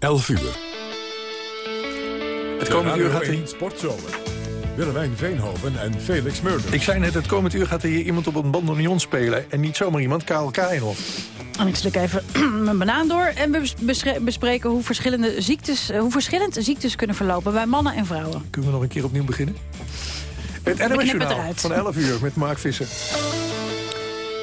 11 uur. Het komend uur gaat hij... Sportzomer. Willemijn Veenhoven en Felix Meurders. Ik zei net, het komend uur gaat er hier iemand op een bandoneon spelen. En niet zomaar iemand, Karel Kainhoff. En ik slik even mijn banaan door. En we bespreken hoe, verschillende ziektes, eh, hoe verschillend ziektes kunnen verlopen bij mannen en vrouwen. Kunnen we nog een keer opnieuw beginnen? Het NMS van 11 uur met Mark Visser.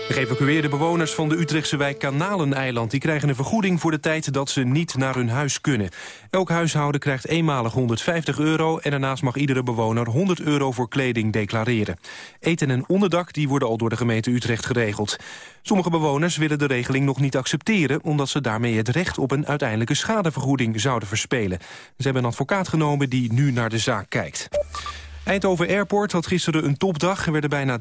De geëvacueerde bewoners van de Utrechtse wijk Kanaleneiland... die krijgen een vergoeding voor de tijd dat ze niet naar hun huis kunnen. Elk huishouden krijgt eenmalig 150 euro... en daarnaast mag iedere bewoner 100 euro voor kleding declareren. Eten en onderdak die worden al door de gemeente Utrecht geregeld. Sommige bewoners willen de regeling nog niet accepteren... omdat ze daarmee het recht op een uiteindelijke schadevergoeding zouden verspelen. Ze hebben een advocaat genomen die nu naar de zaak kijkt. Eindhoven Airport had gisteren een topdag. Er werden bijna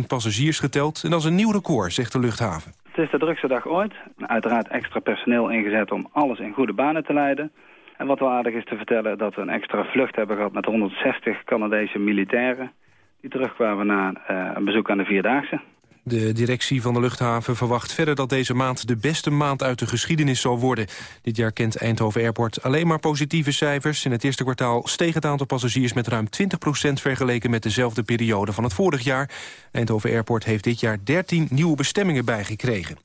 13.000 passagiers geteld. En dat is een nieuw record, zegt de luchthaven. Het is de drukste dag ooit. Uiteraard extra personeel ingezet om alles in goede banen te leiden. En wat wel aardig is te vertellen, dat we een extra vlucht hebben gehad met 160 Canadese militairen. Die terugkwamen na uh, een bezoek aan de Vierdaagse. De directie van de luchthaven verwacht verder dat deze maand de beste maand uit de geschiedenis zal worden. Dit jaar kent Eindhoven Airport alleen maar positieve cijfers. In het eerste kwartaal steeg het aantal passagiers met ruim 20% vergeleken met dezelfde periode van het vorig jaar. Eindhoven Airport heeft dit jaar 13 nieuwe bestemmingen bijgekregen.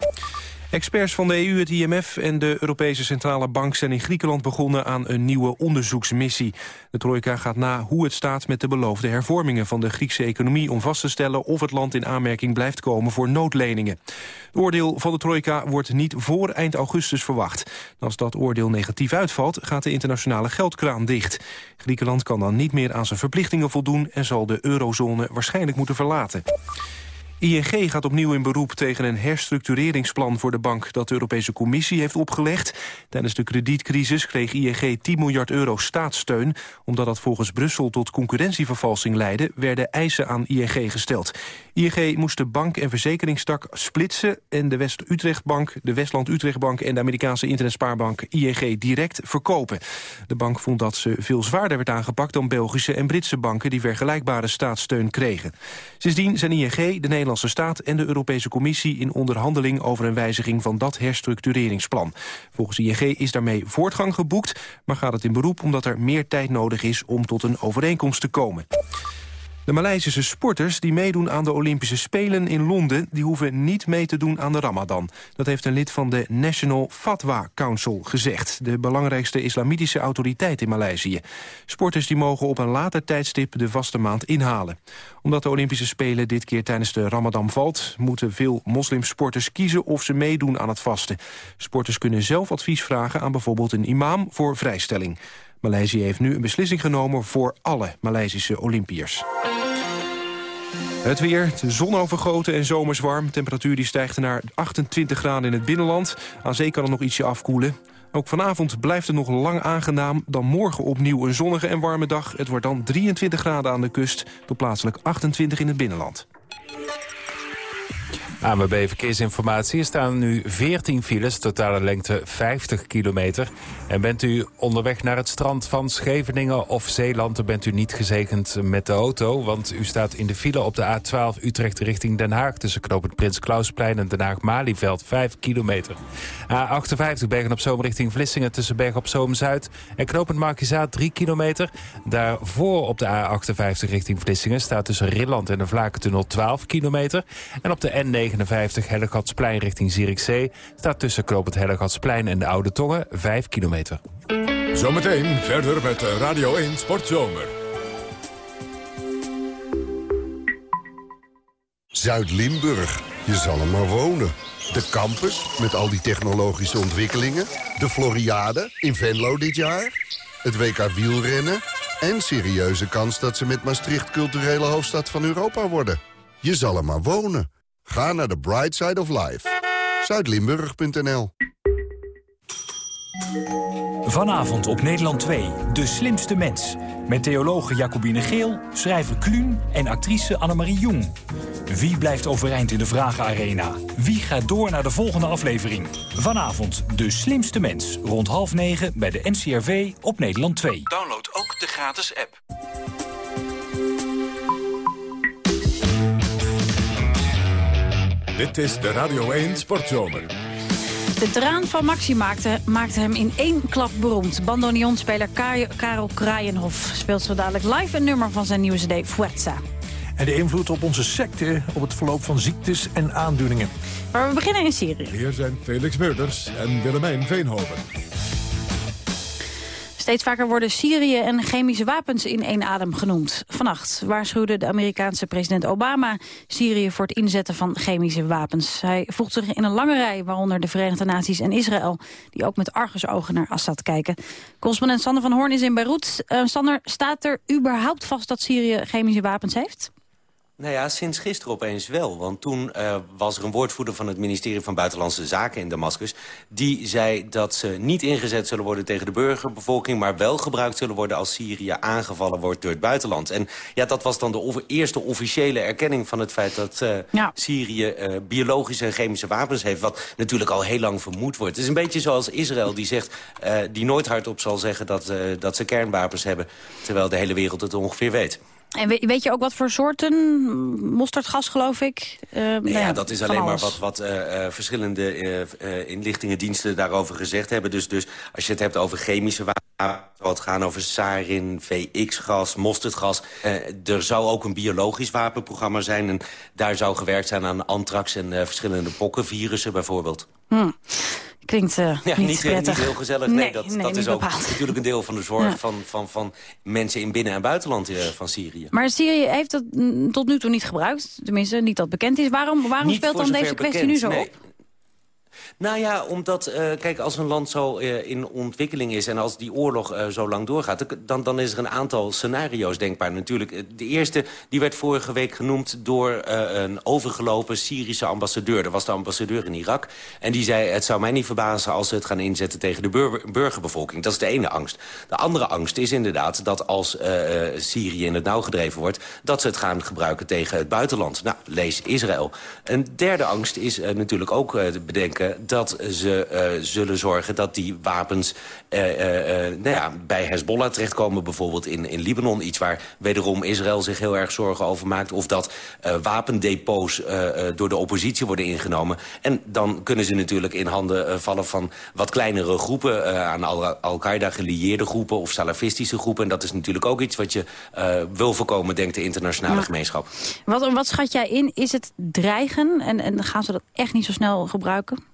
Experts van de EU, het IMF en de Europese Centrale Bank zijn in Griekenland begonnen aan een nieuwe onderzoeksmissie. De trojka gaat na hoe het staat met de beloofde hervormingen van de Griekse economie om vast te stellen of het land in aanmerking blijft komen voor noodleningen. Het oordeel van de trojka wordt niet voor eind augustus verwacht. Als dat oordeel negatief uitvalt, gaat de internationale geldkraan dicht. Griekenland kan dan niet meer aan zijn verplichtingen voldoen en zal de eurozone waarschijnlijk moeten verlaten. ING gaat opnieuw in beroep tegen een herstructureringsplan voor de bank dat de Europese Commissie heeft opgelegd. Tijdens de kredietcrisis kreeg ING 10 miljard euro staatssteun. Omdat dat volgens Brussel tot concurrentievervalsing leidde, werden eisen aan ING gesteld. ING moest de bank- en verzekeringstak splitsen en de West-Utrechtbank, de Westland-Utrechtbank en de Amerikaanse internetspaarbank ING direct verkopen. De bank vond dat ze veel zwaarder werd aangepakt dan Belgische en Britse banken die vergelijkbare staatssteun kregen. Sindsdien zijn ING, de Nederlandse Staat en de Europese Commissie in onderhandeling over een wijziging van dat herstructureringsplan. Volgens ING is daarmee voortgang geboekt, maar gaat het in beroep omdat er meer tijd nodig is om tot een overeenkomst te komen. De Maleisische sporters die meedoen aan de Olympische Spelen in Londen... die hoeven niet mee te doen aan de Ramadan. Dat heeft een lid van de National Fatwa Council gezegd... de belangrijkste islamitische autoriteit in Maleisië. Sporters die mogen op een later tijdstip de vaste maand inhalen. Omdat de Olympische Spelen dit keer tijdens de Ramadan valt... moeten veel moslimsporters kiezen of ze meedoen aan het vasten. Sporters kunnen zelf advies vragen aan bijvoorbeeld een imam voor vrijstelling. Maleisië heeft nu een beslissing genomen voor alle Maleisische Olympiërs. Het weer, de zon overgoten en zomers warm. Temperatuur die stijgt naar 28 graden in het binnenland. Aan zee kan het nog ietsje afkoelen. Ook vanavond blijft het nog lang aangenaam. Dan morgen opnieuw een zonnige en warme dag. Het wordt dan 23 graden aan de kust tot plaatselijk 28 in het binnenland. AMB Verkeersinformatie. Er staan nu 14 files, totale lengte 50 kilometer. En bent u onderweg naar het strand van Scheveningen of Zeeland... dan bent u niet gezegend met de auto... want u staat in de file op de A12 Utrecht richting Den Haag... tussen knooppunt Prins Klausplein en Den Haag-Malieveld, 5 kilometer. A58 Bergen op Zoom richting Vlissingen tussen Bergen op Zoom-Zuid... en knooppunt Markizaat 3 kilometer. Daarvoor op de A58 richting Vlissingen... staat tussen Rilland en de Vlakentunnel 12 kilometer. En op de N9 59 Hellegatsplein richting Zierikzee... staat tussen Knoop Hellegatsplein en de Oude Tongen 5 kilometer. Zometeen verder met Radio 1 Sportzomer. Zuid-Limburg, je zal er maar wonen. De campus, met al die technologische ontwikkelingen. De Floriade, in Venlo dit jaar. Het WK wielrennen. En serieuze kans dat ze met Maastricht culturele hoofdstad van Europa worden. Je zal er maar wonen. Ga naar de Bright Side of Life. Zuidlimburg.nl Vanavond op Nederland 2, De Slimste Mens. Met theologe Jacobine Geel, schrijver Kluun en actrice Annemarie Jong. Wie blijft overeind in de Vragenarena? Wie gaat door naar de volgende aflevering? Vanavond De Slimste Mens, rond half negen bij de NCRV op Nederland 2. Download ook de gratis app. Dit is de Radio 1 Sportzomer. De traan van Maxi maakte, maakte hem in één klap beroemd. Bandoneonspeler Ka- Karel Kraaienhof speelt zo dadelijk live een nummer van zijn nieuwe cd Fuerza. En de invloed op onze secte op het verloop van ziektes en aandoeningen. Maar we beginnen in Syrië. Hier zijn Felix Meurders en Willemijn Veenhoven. Steeds vaker worden Syrië en chemische wapens in één adem genoemd. Vannacht waarschuwde de Amerikaanse president Obama Syrië voor het inzetten van chemische wapens. Hij voegt zich in een lange rij, waaronder de Verenigde Naties en Israël, die ook met argusogen naar Assad kijken. Correspondent Sander van Hoorn is in Beirut. Uh, Sander, staat er überhaupt vast dat Syrië chemische wapens heeft? Nou ja, sinds gisteren opeens wel. Want toen uh, was er een woordvoerder van het ministerie van Buitenlandse Zaken in Damascus... die zei dat ze niet ingezet zullen worden tegen de burgerbevolking... maar wel gebruikt zullen worden als Syrië aangevallen wordt door het buitenland. En ja, dat was dan de eerste officiële erkenning van het feit... dat uh, ja. Syrië uh, biologische en chemische wapens heeft... wat natuurlijk al heel lang vermoed wordt. Het is een beetje zoals Israël die zegt... die nooit hardop zal zeggen dat, dat ze kernwapens hebben... terwijl de hele wereld het ongeveer weet. En weet je ook wat voor soorten? Mosterdgas, geloof ik? Uh, nou ja, ja, dat is alleen maar wat, wat uh, uh, verschillende inlichtingendiensten daarover gezegd hebben. Dus, dus als je het hebt over chemische wapens, wat gaan over sarin, VX-gas, mosterdgas. er zou ook een biologisch wapenprogramma zijn. En daar zou gewerkt zijn aan antrax en verschillende pokkenvirussen bijvoorbeeld. Hmm. Klinkt uh, ja, niet, niet, prettig. niet heel gezellig. Nee, nee dat, nee, dat is ook bepaald. natuurlijk een deel van de zorg ja. van, van, van mensen in binnen- en buitenland uh, van Syrië. Maar Syrië heeft dat mm, tot nu toe niet gebruikt. Tenminste, niet dat bekend is. Waarom, waarom niet speelt dan deze kwestie bekend, nu zo nee. op? Nou ja, omdat, uh, kijk, als een land zo uh, in ontwikkeling is... en als die oorlog uh, zo lang doorgaat... Dan, dan is er een aantal scenario's denkbaar natuurlijk. De eerste die werd vorige week genoemd door een overgelopen Syrische ambassadeur. Dat was de ambassadeur in Irak. En die zei, het zou mij niet verbazen als ze het gaan inzetten... tegen de burger, burgerbevolking. Dat is de ene angst. De andere angst is inderdaad dat als Syrië in het nauw gedreven wordt... dat ze het gaan gebruiken tegen het buitenland. Nou, lees Israël. Een derde angst is natuurlijk ook te dat ze uh, zullen zorgen dat die wapens uh, uh, nou ja, bij Hezbollah terechtkomen. Bijvoorbeeld in, in Libanon. Iets waar wederom Israël zich heel erg zorgen over maakt. Of dat wapendepots door de oppositie worden ingenomen. En dan kunnen ze natuurlijk in handen vallen van wat kleinere groepen. aan Al-Qaeda gelieerde groepen of salafistische groepen. En dat is natuurlijk ook iets wat je wil voorkomen, denkt de internationale gemeenschap. Wat, wat schat jij in? Is het dreigen? En, en gaan ze dat echt niet zo snel gebruiken?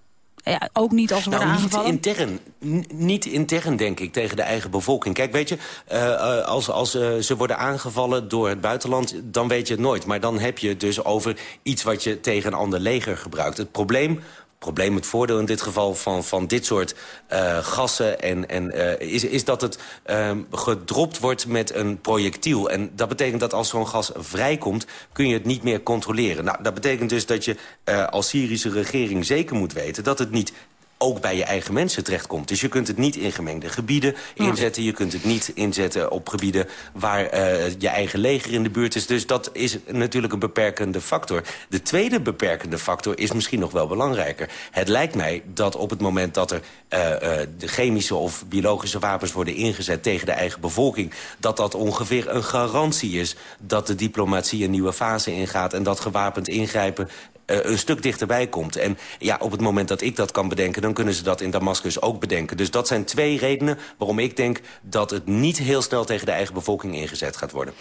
Ja, ook niet als ze Nou, worden niet aangevallen? intern. N- niet intern, denk ik, tegen de eigen bevolking. Kijk, weet je, uh, uh, als, als uh, ze worden aangevallen door het buitenland... dan weet je het nooit. Maar dan heb je het dus over iets wat je tegen een ander leger gebruikt. Het probleem probleem, het voordeel in dit geval van, van dit soort uh, gassen... En, en, uh, is, is dat het uh, gedropt wordt met een projectiel. En dat betekent dat als zo'n gas vrijkomt... kun je het niet meer controleren. Nou, dat betekent dus dat je uh, als Syrische regering zeker moet weten... dat het niet ook bij je eigen mensen terechtkomt. Dus je kunt het niet in gemengde gebieden inzetten. Je kunt het niet inzetten op gebieden waar uh, je eigen leger in de buurt is. Dus dat is natuurlijk een beperkende factor. De tweede beperkende factor is misschien nog wel belangrijker. Het lijkt mij dat op het moment dat er uh, uh, de chemische of biologische wapens worden ingezet tegen de eigen bevolking... dat dat ongeveer een garantie is dat de diplomatie een nieuwe fase ingaat... en dat gewapend ingrijpen een stuk dichterbij komt. En ja, op het moment dat ik dat kan bedenken... dan kunnen ze dat in Damascus ook bedenken. Dus dat zijn twee redenen waarom ik denk... dat het niet heel snel tegen de eigen bevolking ingezet gaat worden.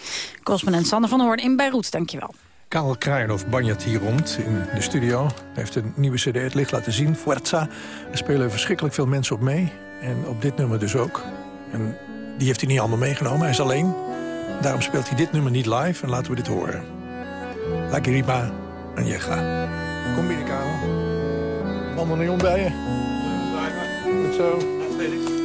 Correspondent Sander van Hoorn in Beirut, dankjewel. Karel Kraaienhof banjert hier rond in de studio. Hij heeft een nieuwe cd het licht laten zien, Fuerza. Er spelen verschrikkelijk veel mensen op mee. En op dit nummer dus ook. En die heeft hij niet allemaal meegenomen, hij is alleen. Daarom speelt hij dit nummer niet live en laten we dit horen. La Griba en je gaat. Kom binnen, Karel. Bandoneon bij je. Goed zo.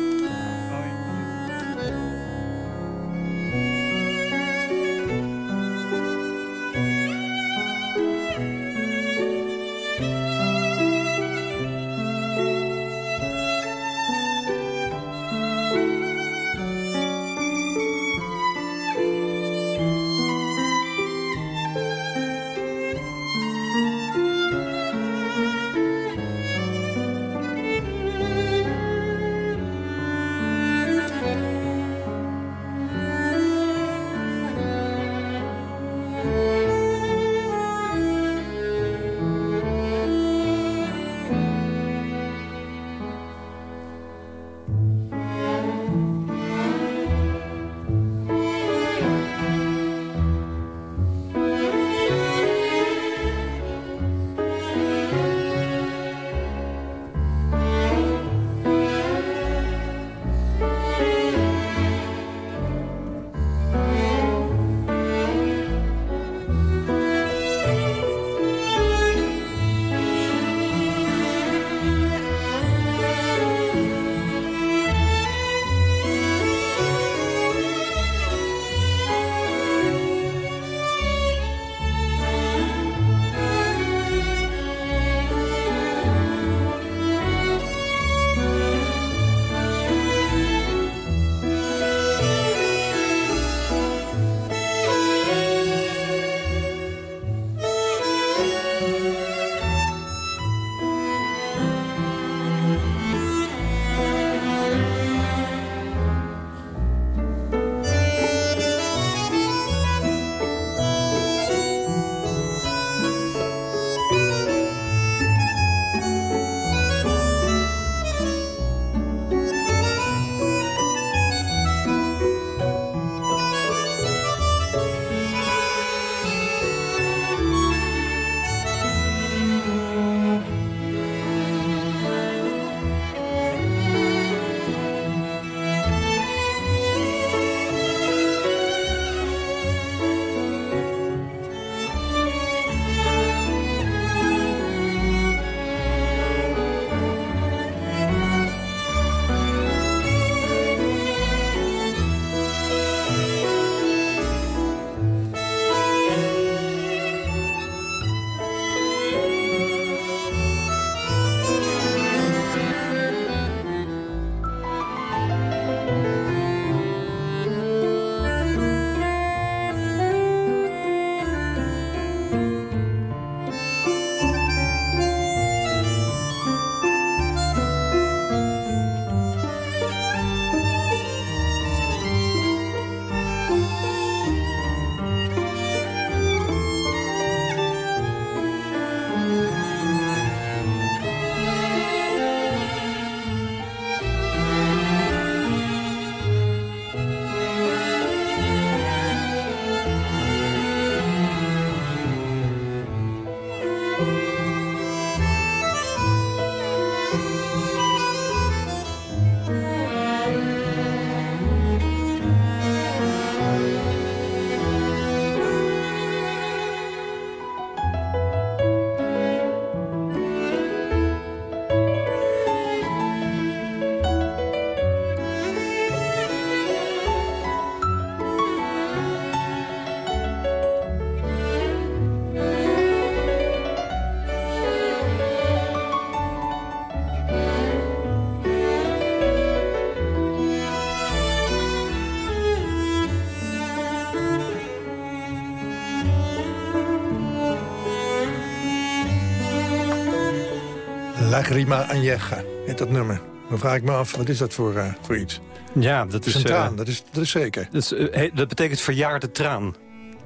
Lagrima Añeja heet dat nummer. Dan vraag ik me af, wat is dat voor, uh, voor iets? Ja, dat is... Een traan, uh, dat, is, dat is zeker. Dat, is, uh, dat betekent verjaarde traan.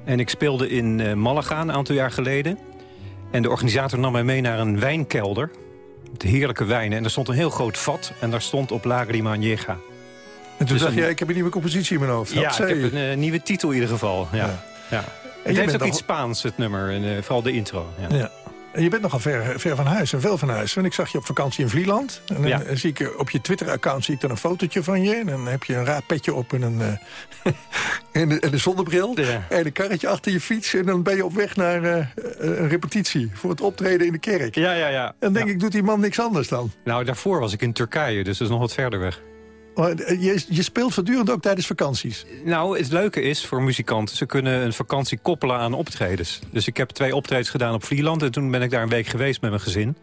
En ik speelde in Malaga een aantal jaar geleden. En de organisator nam mij mee naar een wijnkelder. Met heerlijke wijnen. En er stond een heel groot vat. En daar stond op Lagrima Añeja. En toen Dus dacht een- je, ik heb een nieuwe compositie in mijn hoofd. Ja, Opzij. ik heb een eh, nieuwe titel in ieder geval. Ja. Ja. Het heeft ook iets Spaans, het nummer. En, eh, vooral de intro. Ja. Ja. En je bent nogal ver, ver van huis en veel van huis. Want ik zag je op vakantie in Vlieland. En dan Ja. eh, zie ik op je Twitter-account zie ik dan een fotootje van je. En dan heb je een raar petje op en een, eh, en, de- en een zonnebril. Ja. En een karretje achter je fiets. En dan ben je op weg naar eh, een repetitie voor het optreden in de kerk. Ja, ja, ja. En dan denk Ja. ik, doet die man niks anders dan? Nou, daarvoor was ik in Turkije, dus dat is nog wat verder weg. Maar, eh, je, je speelt voortdurend ook tijdens vakanties. Nou, het leuke is voor muzikanten... ze kunnen een vakantie koppelen aan optredens. Dus ik heb twee optredens gedaan op Vlieland... en toen ben ik daar een week geweest met mijn gezin.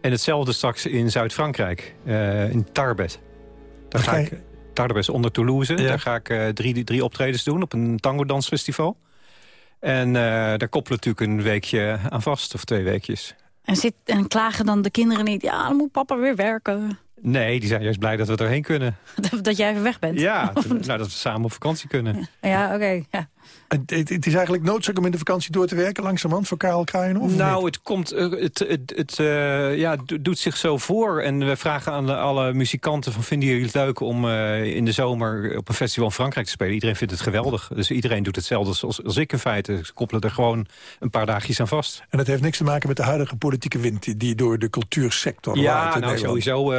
En hetzelfde straks in Zuid-Frankrijk, eh, in Tarbes. Daar ga ik, Tarbes onder Toulouse. Ja. Daar ga ik eh, drie, drie optredens doen op een tango-dansfestival. En eh, daar koppelen natuurlijk een weekje aan vast, of twee weekjes. En, zit, en klagen dan de kinderen niet... ja, dan moet papa weer werken. Nee, die zijn juist blij dat we erheen kunnen. Dat, dat jij even weg bent. Ja, nou, dat we samen op vakantie kunnen. Ja, oké. ja. Het, is eigenlijk noodzaak om in de vakantie door te werken langzamerhand voor Karel Kraaienhof? Nou, niet? het, komt, eh, het, het, het eh, ja, do- doet zich zo voor. En we vragen aan alle muzikanten van... vinden jullie het leuk om eh, in de zomer op een festival in Frankrijk te spelen? Iedereen vindt het geweldig. Dus iedereen doet hetzelfde als, als ik in feite. Ze koppelen er gewoon een paar dagjes aan vast. En dat heeft niks te maken met de huidige politieke wind... die- door de cultuursector waait Ja, nou sowieso.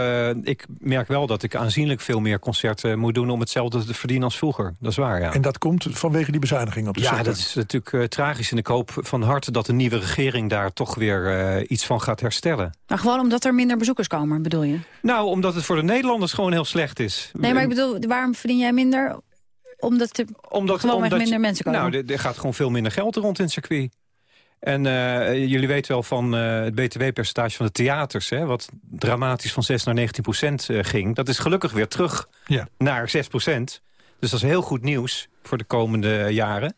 ik merk wel dat ik aanzienlijk veel meer concerten moet doen... om hetzelfde te verdienen als vroeger. Dat is waar, ja. En dat komt vanwege die bezuiniging op de Ja, sector. dat is natuurlijk eh, tragisch. En ik hoop van harte dat de nieuwe regering daar toch weer eh, iets van gaat herstellen. Maar gewoon omdat er minder bezoekers komen, bedoel je? Nou, omdat het voor de Nederlanders gewoon heel slecht is. Nee, maar ik bedoel, waarom verdien jij minder? Omdat er omdat, gewoon omdat je- minder mensen komen. Nou, er, er gaat gewoon veel minder geld rond in het circuit. En eh, jullie weten wel van eh, het btw-percentage van de theaters... Hè, wat dramatisch van 6 naar 19 procent eh, ging. Dat is gelukkig weer terug Ja. naar 6 procent. Dus dat is heel goed nieuws voor de komende jaren.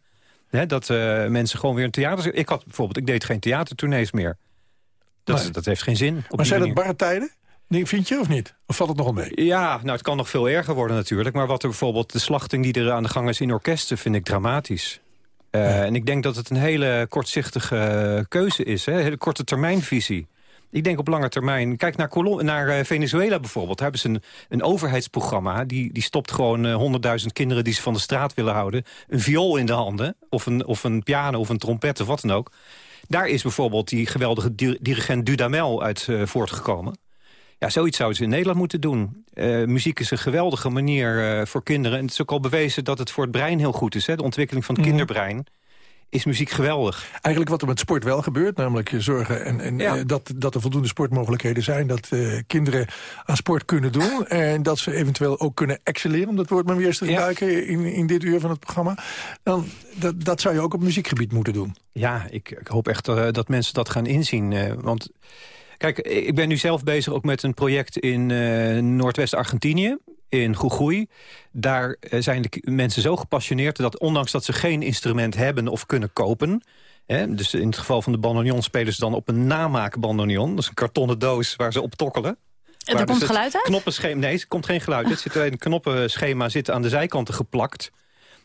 Hè, dat eh, mensen gewoon weer een theater... Ik had bijvoorbeeld, ik deed geen theatertournees meer. Dat, Nee. dat heeft geen zin. op Maar zijn dat barre tijden? Nee, vind je of niet? Of valt het nogal mee? Ja, nou, het kan nog veel erger worden natuurlijk. Maar wat er bijvoorbeeld de slachting die er aan de gang is in orkesten... vind ik dramatisch. Eh, En ik denk dat het een hele kortzichtige eh, keuze is. Hè? Een hele korte termijnvisie. Ik denk op lange termijn... Kijk naar, Colom naar eh, Venezuela bijvoorbeeld. Daar hebben ze een, een overheidsprogramma. Die, die stopt gewoon eh, honderdduizend kinderen die ze van de straat willen houden... een viool in de handen, of een, of een piano of een trompet of wat dan ook. Daar is bijvoorbeeld die geweldige di- dirigent Dudamel uit eh, voortgekomen. Ja, zoiets zouden ze in Nederland moeten doen. Muziek is een geweldige manier voor kinderen. En het is ook al bewezen dat het voor het brein heel goed is. Hè? De ontwikkeling van het Mhm. kinderbrein is muziek geweldig. Eigenlijk wat er met sport wel gebeurt, namelijk je zorgen en, en Ja. eh, dat, dat er voldoende sportmogelijkheden zijn, dat eh, kinderen aan sport kunnen doen en dat ze eventueel ook kunnen excelleren, om dat woord maar weer eens te Ja. gebruiken in, in dit uur van het programma. Dan, dat, dat zou je ook op muziekgebied moeten doen. Ja, ik, ik hoop echt eh, dat mensen dat gaan inzien. want kijk, ik ben nu zelf bezig ook met een project in Noordwest-Argentinië. In Jujuy. Daar eh, zijn de mensen zo gepassioneerd dat ondanks dat ze geen instrument hebben of kunnen kopen... Hè, dus in het geval van de bandoneon spelen ze dan op een namaak bandoneon. Dat is een kartonnen doos waar ze op tokkelen. En Waar er komt dus geluid uit? Knoppenschema, nee, er komt geen geluid. Het zit een knoppenschema zit aan de zijkanten geplakt.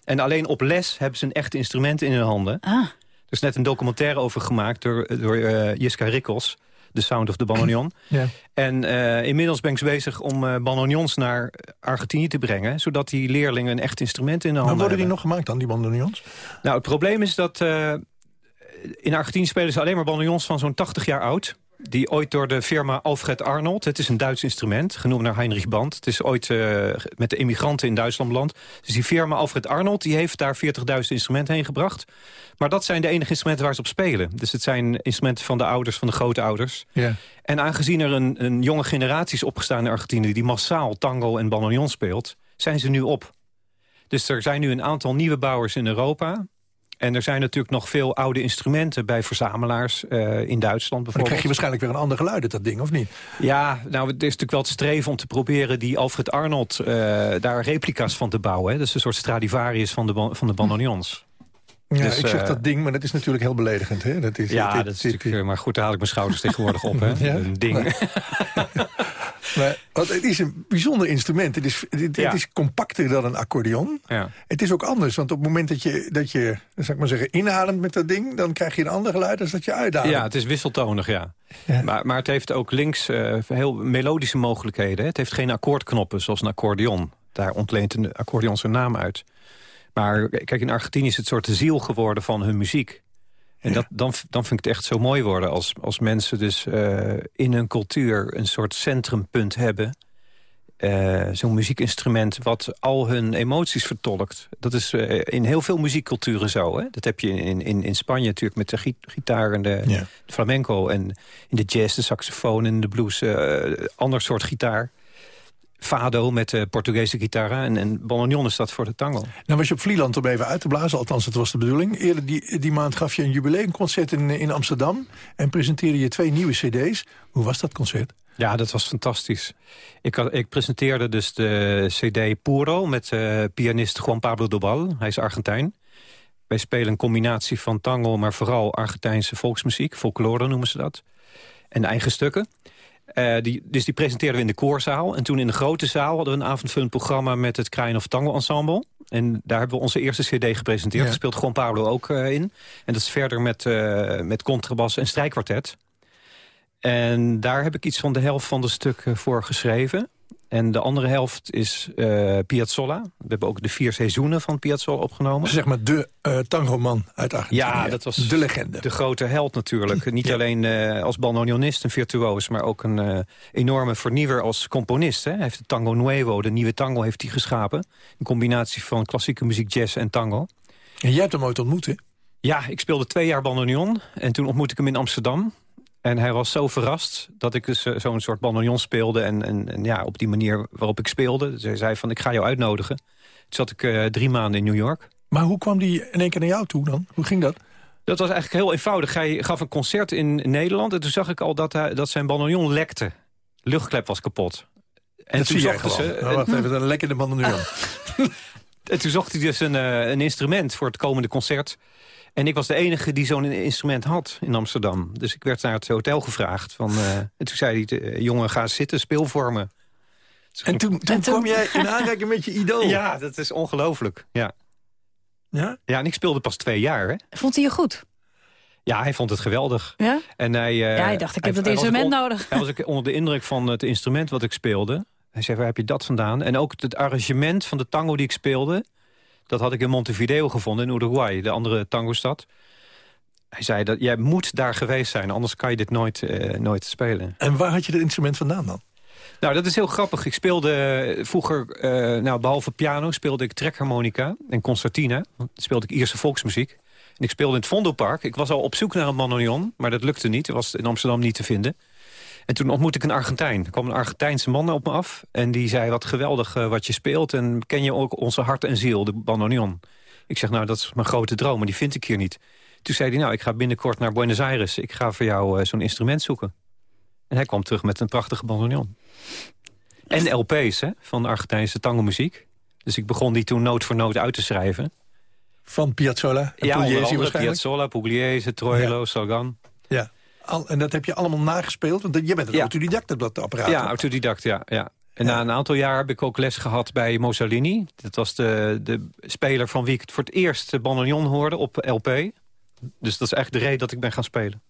En alleen op les hebben ze een echt instrument in hun handen. Ah, Er is net een documentaire over gemaakt door, door eh, Jiska Rikkels. The Sound of the Bandoneon. Ja. En eh, inmiddels ben ik bezig om eh bandoneons naar Argentinië te brengen... zodat die leerlingen een echt instrument in de handen worden die hebben. nog gemaakt dan, die bandoneons? Nou, het probleem is dat eh, in Argentinië spelen ze alleen maar bandoneons van zo'n 80 jaar oud. Die ooit door de firma Alfred Arnold, het is een Duits instrument, genoemd naar Heinrich Band. Het is ooit eh, met de immigranten in Duitsland beland. Dus die firma Alfred Arnold, die heeft daar 40.000 instrumenten heen gebracht. Maar dat zijn de enige instrumenten waar ze op spelen. Dus het zijn instrumenten van de ouders, van de grootouders. Ja. En aangezien er een, een jonge generatie is opgestaan in Argentinië... die massaal tango en bandoneon speelt, zijn ze nu op. Dus er zijn nu een aantal nieuwe bouwers in Europa... En er zijn natuurlijk nog veel oude instrumenten bij verzamelaars eh, in Duitsland Maar dan krijg bijvoorbeeld. je waarschijnlijk weer een ander geluid uit dat ding, of niet? Ja, nou, het is natuurlijk wel het streven om te proberen die Alfred Arnold... eh, daar replica's van te bouwen. Hè. Dat is een soort Stradivarius van de, van de bandoneons. Ja, Dus, ik zeg eh, dat ding, maar dat is natuurlijk heel beledigend. Hè? Dat is, Ja, dit- dat is dit- maar goed, daar haal ik mijn schouders tegenwoordig op. Hè? Ja? Een ding. Maar, want het is een bijzonder instrument. Het is, het, het Ja. is compacter dan een accordeon. Ja. Het is ook anders, want op het moment dat je, dat je zal ik maar zeggen, inademt met dat ding... dan krijg je een ander geluid dan dat je uitademt. ja, het is wisseltonig, ja. Ja. Maar, maar het heeft ook links eh, heel melodische mogelijkheden. hè. Het heeft geen akkoordknoppen zoals een accordeon. Daar ontleent een accordeon zijn naam uit. Maar kijk, in Argentinië is het soort de ziel geworden van hun muziek. En dat, dan, dan vind ik het echt zo mooi worden als, als mensen dus eh, in hun cultuur een soort centrumpunt hebben. Eh, Zo'n muziekinstrument wat al hun emoties vertolkt. Dat is eh, in heel veel muziekculturen zo. Hè? Dat heb je in, in, in Spanje natuurlijk met de gi- gitaar en de, Ja. de flamenco. En in de jazz, de saxofoon en de blues, ander soort gitaar. Fado met de Portugese gitara en, en bandoneon is dat voor de tango. Nou was je op Vlieland om even uit te blazen, althans dat was de bedoeling. Eerder die, die maand gaf je een jubileumconcert in, in Amsterdam... en presenteerde je twee nieuwe cd's. Hoe was dat concert? Ja, dat was fantastisch. Ik, had, ik presenteerde dus de CD Puro met eh, pianist Juan Pablo Dobal. Hij is Argentijn. Wij spelen een combinatie van tango, maar vooral Argentijnse volksmuziek. Folklore noemen ze dat. En eigen stukken. Eh, die, dus die presenteerden we in de koorzaal. En toen in de grote zaal hadden we een avondvullend programma... met het Krijn of Tango Ensemble. En daar hebben we onze eerste cd gepresenteerd. Ja. Daar speelt Juan Pablo ook eh, in. En dat is verder met, eh, met contrabas en strijkkwartet. En daar heb ik iets van de helft van de stukken voor geschreven. En de andere helft is eh Piazzolla. We hebben ook de vier seizoenen van Piazzolla opgenomen. Zeg maar de eh tangoman uit Argentinië. Ja, dat was de legende. De grote held natuurlijk. Niet alleen eh, als bandoneonist en virtuoos... maar ook een enorme vernieuwer als componist. Hè. Hij heeft de Tango Nuevo, de nieuwe tango, heeft hij geschapen. Een combinatie van klassieke muziek, jazz en tango. En jij hebt hem ooit ontmoet, hè? Ja, ik speelde twee jaar bandoneon. En toen ontmoette ik hem in Amsterdam. En hij was zo verrast dat ik dus eh, zo'n soort bandoneon speelde. En, en, en ja, op die manier waarop ik speelde. Dus hij zei van, ik ga jou uitnodigen. Toen zat ik eh, drie maanden in New York. Maar hoe kwam die in één keer naar jou toe dan? Hoe ging dat? Dat was eigenlijk heel eenvoudig. Hij gaf een concert in Nederland. En toen zag ik al dat, hij, dat zijn bandoneon lekte. Luchtklep was kapot. En dat toen zochten ze... Nou, wacht even, een lekkere bandoneon. En toen zocht hij dus een, eh, een instrument voor het komende concert. En ik was de enige die zo'n instrument had in Amsterdam. Dus ik werd naar het hotel gevraagd. Van, eh, en toen zei hij, eh, jongen, ga zitten, speel voor me. En toen, toen, kwam jij in aanraking met je idool. Ja, dat is ongelooflijk. Ja. Ja? ja, en ik speelde pas twee jaar. Hè? Vond hij je goed? Ja, hij vond het geweldig. Ja? En hij, eh, Ja, hij dacht, ik heb hij- dat instrument nodig. Hij was ook onder de indruk van het instrument wat ik speelde. Hij zei, waar heb je dat vandaan? En ook het arrangement van de tango die ik speelde... dat had ik in Montevideo gevonden, in Uruguay, de andere tango-stad. Hij zei, dat jij moet daar geweest zijn, anders kan je dit nooit, eh, nooit spelen. En waar had je dat instrument vandaan dan? Nou, dat is heel grappig. Ik speelde vroeger, eh, nou, behalve piano, speelde ik trekharmonica en concertina. Speelde ik Ierse volksmuziek. En ik speelde in het Vondelpark. Ik was al op zoek naar een bandoneon, maar dat lukte niet. Dat was in Amsterdam niet te vinden. En toen ontmoette ik een Argentijn. Er kwam een Argentijnse man op me af. En die zei, wat geweldig eh, wat je speelt. En ken je ook onze hart en ziel, de bandoneon? Ik zeg, nou, dat is mijn grote droom, maar die vind ik hier niet. Toen zei hij, nou, ik ga binnenkort naar Buenos Aires. Ik ga voor jou eh, zo'n instrument zoeken. En hij kwam terug met een prachtige bandoneon. En LP's hè, van de Argentijnse tango-muziek. Dus ik begon die toen noot voor noot uit te schrijven. Van Piazzolla en ja, onder Pugliese andere waarschijnlijk? Piazzolla, Pugliese, Troilo, Salgan. Al, en dat heb je allemaal nagespeeld? Want je bent een Ja. autodidact op dat apparaat. Ja, autodidact, ja. ja. En na een aantal jaar heb ik ook les gehad bij Mussolini. Dat was de, de speler van wie ik het voor het eerst de bandoneon hoorde op LP. Dus dat is eigenlijk de reden dat ik ben gaan spelen.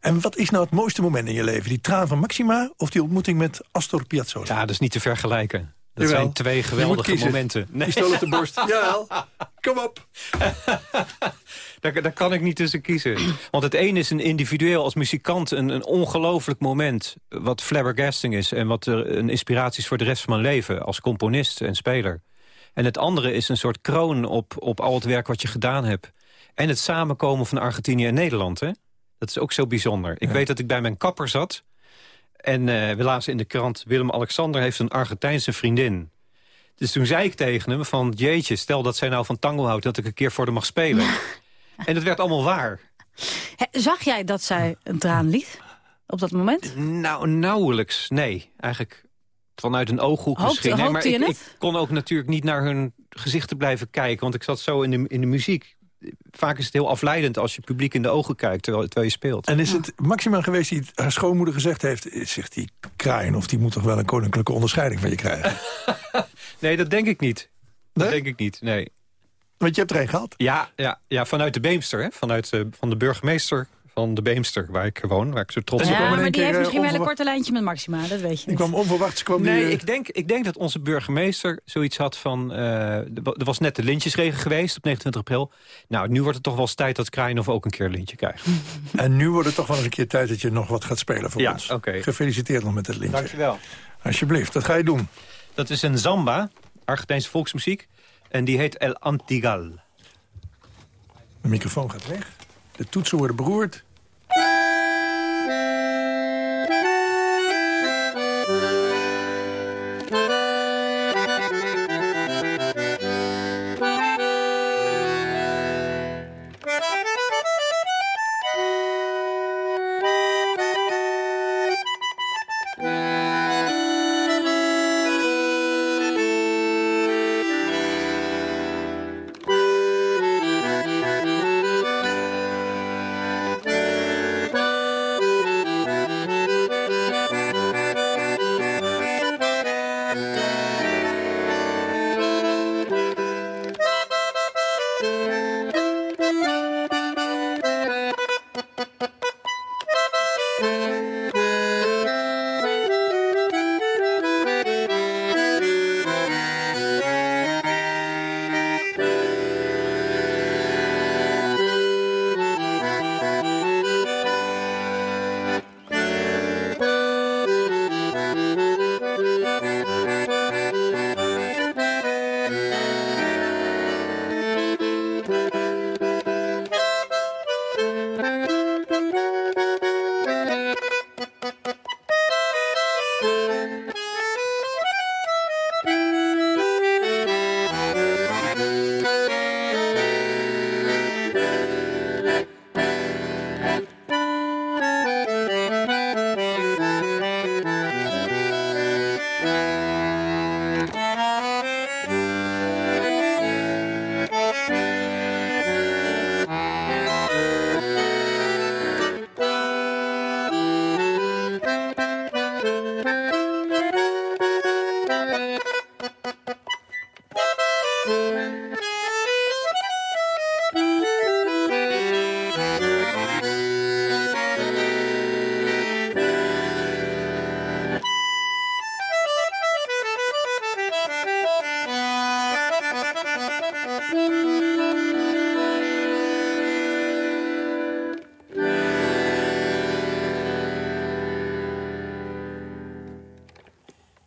En wat is nou het mooiste moment in je leven? Die traan van Maxima of die ontmoeting met Astor Piazzolla? Ja, dat is niet te vergelijken. Dat Jawel. zijn twee geweldige momenten. Nee. Pistool op de borst. Jawel. Kom op. Daar, daar kan ik niet tussen kiezen. Want het een is een individueel als muzikant een, een ongelooflijk moment... wat flabbergasting is en wat er een inspiratie is voor de rest van mijn leven... als componist en speler. En het andere is een soort kroon op, op al het werk wat je gedaan hebt. En het samenkomen van Argentinië en Nederland. Hè? Dat is ook zo bijzonder. Ik weet dat ik bij mijn kapper zat... en eh, we lazen in de krant... Willem-Alexander heeft een Argentijnse vriendin... Dus toen zei ik tegen hem van... jeetje, stel dat zij nou van tango houdt... dat ik een keer voor haar mag spelen. en dat werd allemaal waar. Zag jij dat zij een traan liet op dat moment? Nou, nauwelijks. Nee, eigenlijk vanuit een ooghoek Hoopte- misschien. Nee, maar ik kon ook natuurlijk niet naar hun gezichten blijven kijken... want ik zat zo in de, in de muziek. Vaak is het heel afleidend als je publiek in de ogen kijkt terwijl, terwijl je speelt. En is het Maxima geweest die haar schoonmoeder gezegd heeft... zegt die kraaien of die moet toch wel een koninklijke onderscheiding van je krijgen? nee, dat denk ik niet. Dat denk ik niet, nee. Want je hebt er een gehad? Ja, ja, ja vanuit de Beemster, hè? Vanuit, uh, van de burgemeester van de Beemster, waar ik woon, waar ik zo trots op ben. Ja, maar die heeft misschien wel een korte lijntje met Maxima, dat weet je Die kwam onverwachts. Kwam nee, die, ik, denk, ik denk dat onze burgemeester zoiets had van... Uh, er was net de lintjesregen geweest op 29 april. Nou, nu wordt het toch wel eens tijd dat Kraaienhof ook een keer een lintje krijgt. en nu wordt het toch wel eens een keer tijd dat je nog wat gaat spelen voor ja, ons. Okay. Gefeliciteerd nog met het lintje. Dankjewel. Alsjeblieft, wat ga je doen? Dat is een zamba, Argentijnse volksmuziek. En die heet El Antigal. De microfoon gaat weg. De toetsen worden beroerd.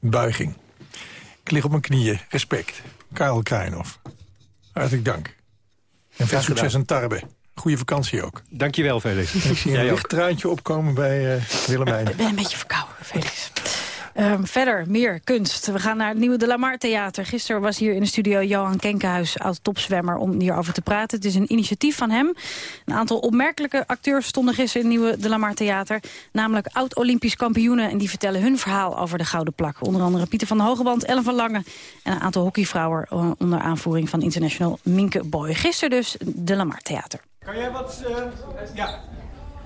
Buiging. Ik lig op mijn knieën. Respect. Karel Krijnhoff. Hartelijk dank. En veel succes in Tarbe. Goede vakantie ook. Dankjewel, Felix. ik zie een licht traantje opkomen bij uh, Willemijn. Ik ben een beetje verkouden, Felix. Um, verder, meer kunst. We gaan naar het nieuwe De Lamar Theater. Gisteren was hier in de studio Johan Kenkenhuis, oud-topzwemmer, om hierover te praten. Het is een initiatief van hem. Een aantal opmerkelijke acteurs stonden gisteren in het nieuwe De Lamar Theater. Namelijk oud-Olympisch kampioenen. En die vertellen hun verhaal over de Gouden Plak. Onder andere Pieter van Hogeband, Ellen van Lange en een aantal hockeyvrouwen eh, onder aanvoering van international Minke Boy. Gisteren dus De Lamar Theater. Kan jij wat... Uh, ja,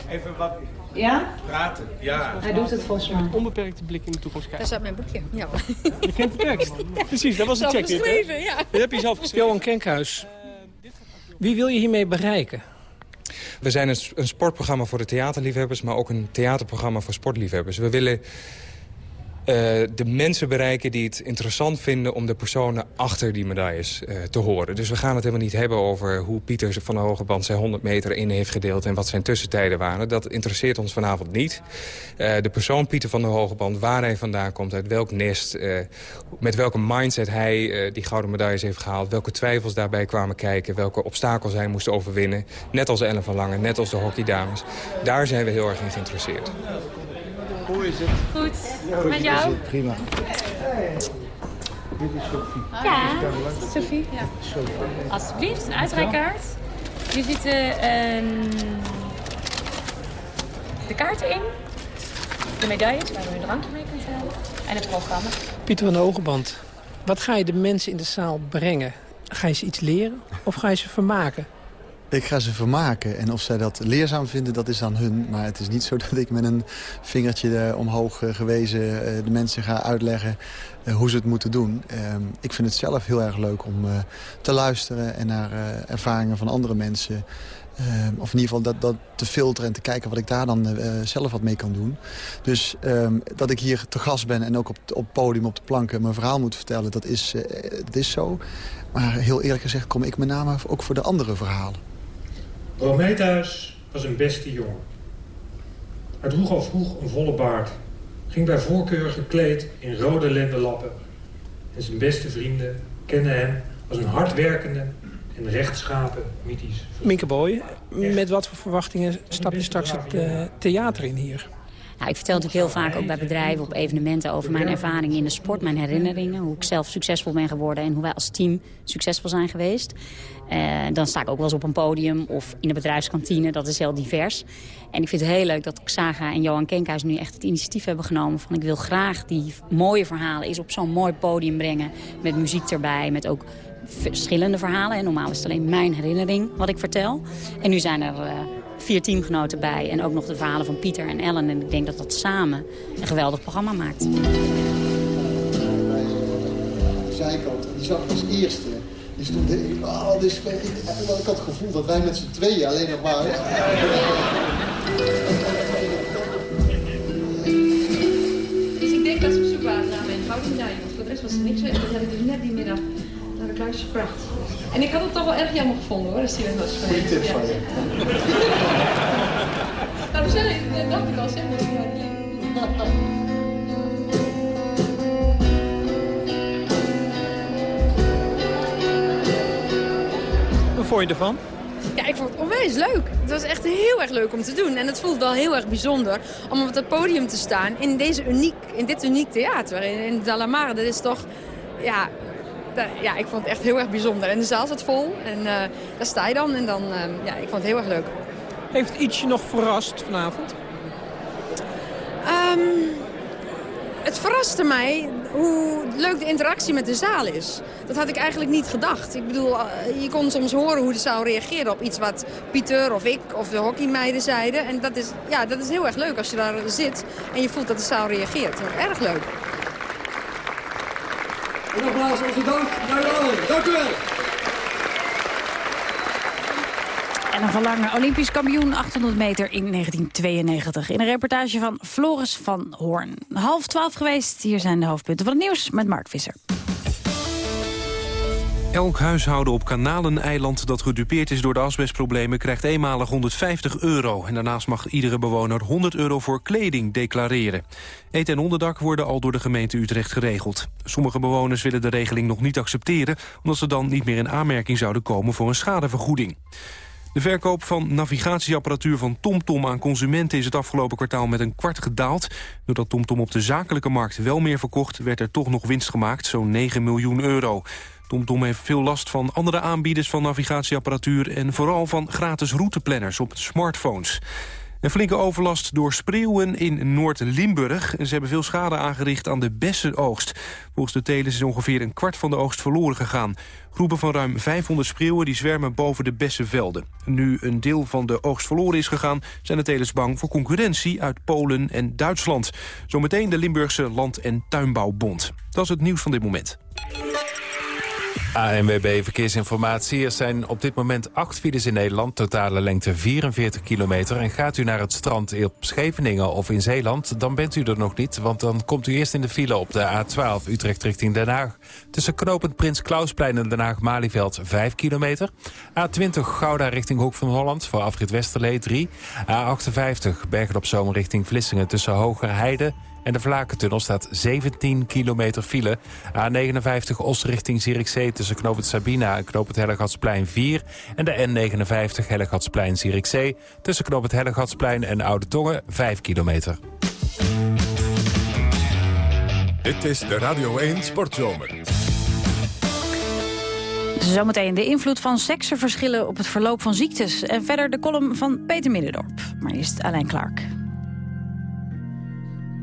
even wat ja? praten. Ja. Hij doet het volgens mij. Onbeperkte blik in de toekomst kijken. Daar staat mijn boekje. Ja. Je kent de tekst. Precies, dat was de check. geschreven, ja. Dat heb je zelf geschreven. Johan Kenkhuis. Wie wil je hiermee bereiken? We zijn een, een sportprogramma voor de theaterliefhebbers... maar ook een theaterprogramma voor sportliefhebbers. We willen de mensen bereiken die het interessant vinden... om de personen achter die medailles uh, te horen. Dus we gaan het helemaal niet hebben over hoe Pieter van de Hogeband... zijn 100 meter in heeft gedeeld en wat zijn tussentijden waren. Dat interesseert ons vanavond niet. Uh, de persoon Pieter van de Hogeband, waar hij vandaan komt... uit welk nest, met welke mindset hij die gouden medailles heeft gehaald... welke twijfels daarbij kwamen kijken... welke obstakels hij moest overwinnen. Net als Ellen van Lange, net als de hockeydames. Daar zijn we heel erg in geïnteresseerd. Hoe is het? Goed. Met jou? Prima. Dit is Sophie. Ja, Sophie. Ja. Sophie. Alsjeblieft, een uitrijkaart. Hier zitten een... de kaarten in. De medailles waar je een drankje mee kunt halen. En het programma. Pieter van de Hogeband, wat ga je de mensen in de zaal brengen? Ga je ze iets leren of ga je ze vermaken? Ik ga ze vermaken. En of zij dat leerzaam vinden, dat is aan hun. Maar het is niet zo dat ik met een vingertje omhoog gewezen... de mensen ga uitleggen hoe ze het moeten doen. Ehm, ik vind het zelf heel erg leuk om te luisteren... en naar ervaringen van andere mensen... Ehm, of in ieder geval dat, dat te filteren en te kijken wat ik daar dan zelf wat mee kan doen. Dus ehm, dat ik hier te gast ben en ook op, het podium, op de planken... mijn verhaal moet vertellen, dat is, dat is zo. Maar heel eerlijk gezegd kom ik met name ook voor de andere verhalen. Prometheus was een beste jongen. Hij droeg al vroeg een volle baard. Ging bij voorkeur gekleed in rode lendenlappen. En zijn beste vrienden kenden hem als een hardwerkende en rechtschapen mythisch. Minke Boy, met wat voor verwachtingen stap je straks het uh, theater in hier? Nou, ik vertel natuurlijk heel vaak ook bij bedrijven, op evenementen... over mijn ervaringen in de sport, mijn herinneringen. Hoe ik zelf succesvol ben geworden en hoe wij als team succesvol zijn geweest. Uh, dan sta ik ook wel eens op een podium of in de bedrijfskantine. Dat is heel divers. En ik vind het heel leuk dat Saga en Johan Kenkhuis nu echt het initiatief hebben genomen... van ik wil graag die mooie verhalen eens op zo'n mooi podium brengen... met muziek erbij, met ook verschillende verhalen. En normaal is het alleen mijn herinnering wat ik vertel. En nu zijn er uh, vier teamgenoten bij. En ook nog de verhalen van Pieter en Ellen. En ik denk dat dat samen een geweldig programma maakt. zijkant. En die zag als eerste. Die stond ik, oh, dus, ik, ik had het gevoel dat wij met z'n tweeën alleen nog maar... Dus ik denk dat ze op zoek waren naar mijn gouden medaille. Voor de rest was er niks weg. Dat heb ik dus net die middag naar de kluisjes gebracht. En ik had het toch wel erg jammer gevonden hoor, als die weg was geweest. Goeie tip van je. Ik, dat dacht ik al, zeg maar. Wat vond je ervan? Ja, ik vond het onwijs leuk. Het was echt heel erg leuk om te doen. En het voelt wel heel erg bijzonder om op het podium te staan in, deze uniek, in dit uniek theater. In, in Dalamar. Dat is toch, ja, ja, ik vond het echt heel erg bijzonder. En de zaal zat vol en uh, daar sta je dan. En dan, uh, ja, ik vond het heel erg leuk. Heeft iets je nog verrast vanavond? Um, het verraste mij hoe leuk de interactie met de zaal is. Dat had ik eigenlijk niet gedacht. Ik bedoel, je kon soms horen hoe de zaal reageerde op iets wat Pieter of ik of de hockeymeiden zeiden. En dat is, ja, dat is heel erg leuk als je daar zit en je voelt dat de zaal reageert. Dat is erg leuk. En nogmaals onze dank naar u allen. Dank u wel. En een verlangen Olympisch kampioen 800 meter in 1992. In een reportage van Floris van Hoorn. Half twaalf geweest. Hier zijn de hoofdpunten van het nieuws met Mark Visser. Elk huishouden op Kanaleneiland dat gedupeerd is door de asbestproblemen... krijgt eenmalig 150 euro. En daarnaast mag iedere bewoner 100 euro voor kleding declareren. Eten en onderdak worden al door de gemeente Utrecht geregeld. Sommige bewoners willen de regeling nog niet accepteren... omdat ze dan niet meer in aanmerking zouden komen voor een schadevergoeding. De verkoop van navigatieapparatuur van TomTom aan consumenten... is het afgelopen kwartaal met een kwart gedaald. Doordat TomTom op de zakelijke markt wel meer verkocht... werd er toch nog winst gemaakt, zo'n 9 miljoen euro. TomTom heeft veel last van andere aanbieders van navigatieapparatuur... en vooral van gratis routeplanners op smartphones. Een flinke overlast door spreeuwen in Noord-Limburg. Ze hebben veel schade aangericht aan de bessenoogst. Volgens de teles is ongeveer een kwart van de oogst verloren gegaan. Groepen van ruim 500 spreeuwen die zwermen boven de bessenvelden. Nu een deel van de oogst verloren is gegaan... zijn de telers bang voor concurrentie uit Polen en Duitsland. Zometeen de Limburgse Land- en Tuinbouwbond. Dat is het nieuws van dit moment. ANWB Verkeersinformatie. Er zijn op dit moment acht files in Nederland. Totale lengte 44 kilometer. En gaat u naar het strand op Scheveningen of in Zeeland... dan bent u er nog niet, want dan komt u eerst in de file op de A12 Utrecht richting Den Haag. Tussen knopend Prins Klausplein en Den Haag-Malieveld 5 kilometer. A20 Gouda richting Hoek van Holland voor afrit Westerlee 3. A58 Bergen op Zoom richting Vlissingen tussen Hogerheide en de Vlakentunnel staat 17 kilometer file. A59 Os richting Zierikzee tussen Knoop Sabina en Knoop het Hellegatsplein 4. En de N59 Hellegatsplein Zierikzee tussen Knoop het Hellegatsplein en Oude Tongen 5 kilometer. Dit is de Radio 1 Sportzomer. Zometeen de invloed van seksenverschillen op het verloop van ziektes. En verder de column van Peter Middendorp. Maar eerst Alain Clark.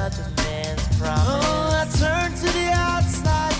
Man's promise. Oh, I turn to the outside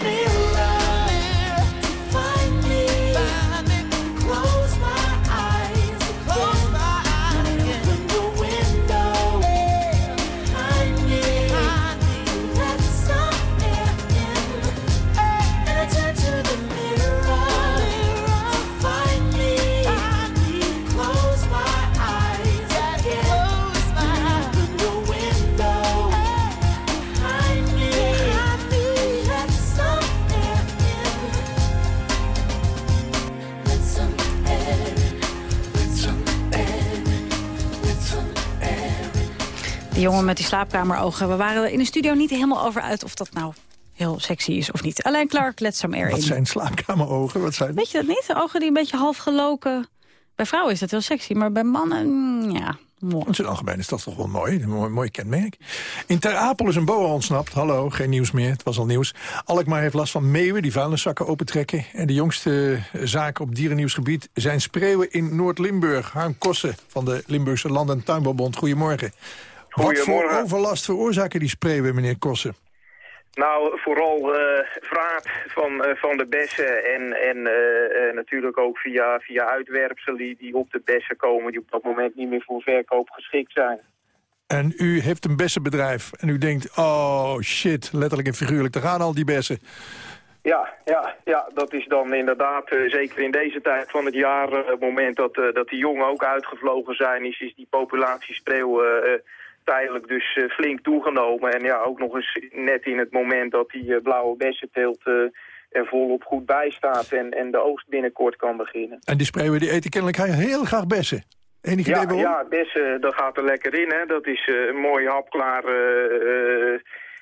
Jongen met die slaapkamerogen. We waren er in de studio niet helemaal over uit of dat nou heel sexy is of niet. Alleen Clark, let some air Wat in. zijn slaapkamerogen? Wat zijn Weet je dat niet? Ogen die een beetje half geloken. Bij vrouwen is dat heel sexy, maar bij mannen, mm, ja... mooi. In zijn algemeen is dat toch wel mooi. Een mooi, mooi kenmerk. In Ter Apel is een boa ontsnapt. Hallo, geen nieuws meer. Het was al nieuws. Alkmaar heeft last van meeuwen die vuilniszakken opentrekken. En de jongste zaak op dierennieuwsgebied zijn spreeuwen in Noord-Limburg. Harm Kossen van de Limburgse Land- en Tuinbouwbond. Goedemorgen. Wat voor overlast veroorzaken die spreeuwen, meneer Kossen? Nou, vooral eh vraat van, eh, van de bessen en, en eh, natuurlijk ook via, via uitwerpselen die, die op de bessen komen... die op dat moment niet meer voor verkoop geschikt zijn. En u heeft een bessenbedrijf en u denkt... oh shit, letterlijk en figuurlijk, daar gaan al die bessen. Ja, ja, ja, dat is dan inderdaad, zeker in deze tijd van het jaar... het moment dat, dat die jongen ook uitgevlogen zijn... is, is die populatie spreeuwen tijdelijk dus eh, flink toegenomen. En ja, ook nog eens net in het moment dat die eh, blauwe bessenteelt... eh, er volop goed bij staat en, en de oogst binnenkort kan beginnen. En die spreeuwen die eten kennelijk heel graag bessen. Enig idee Ja, waarom? ja, bessen, dat gaat er lekker in. Hè. Dat is een mooi hapklaar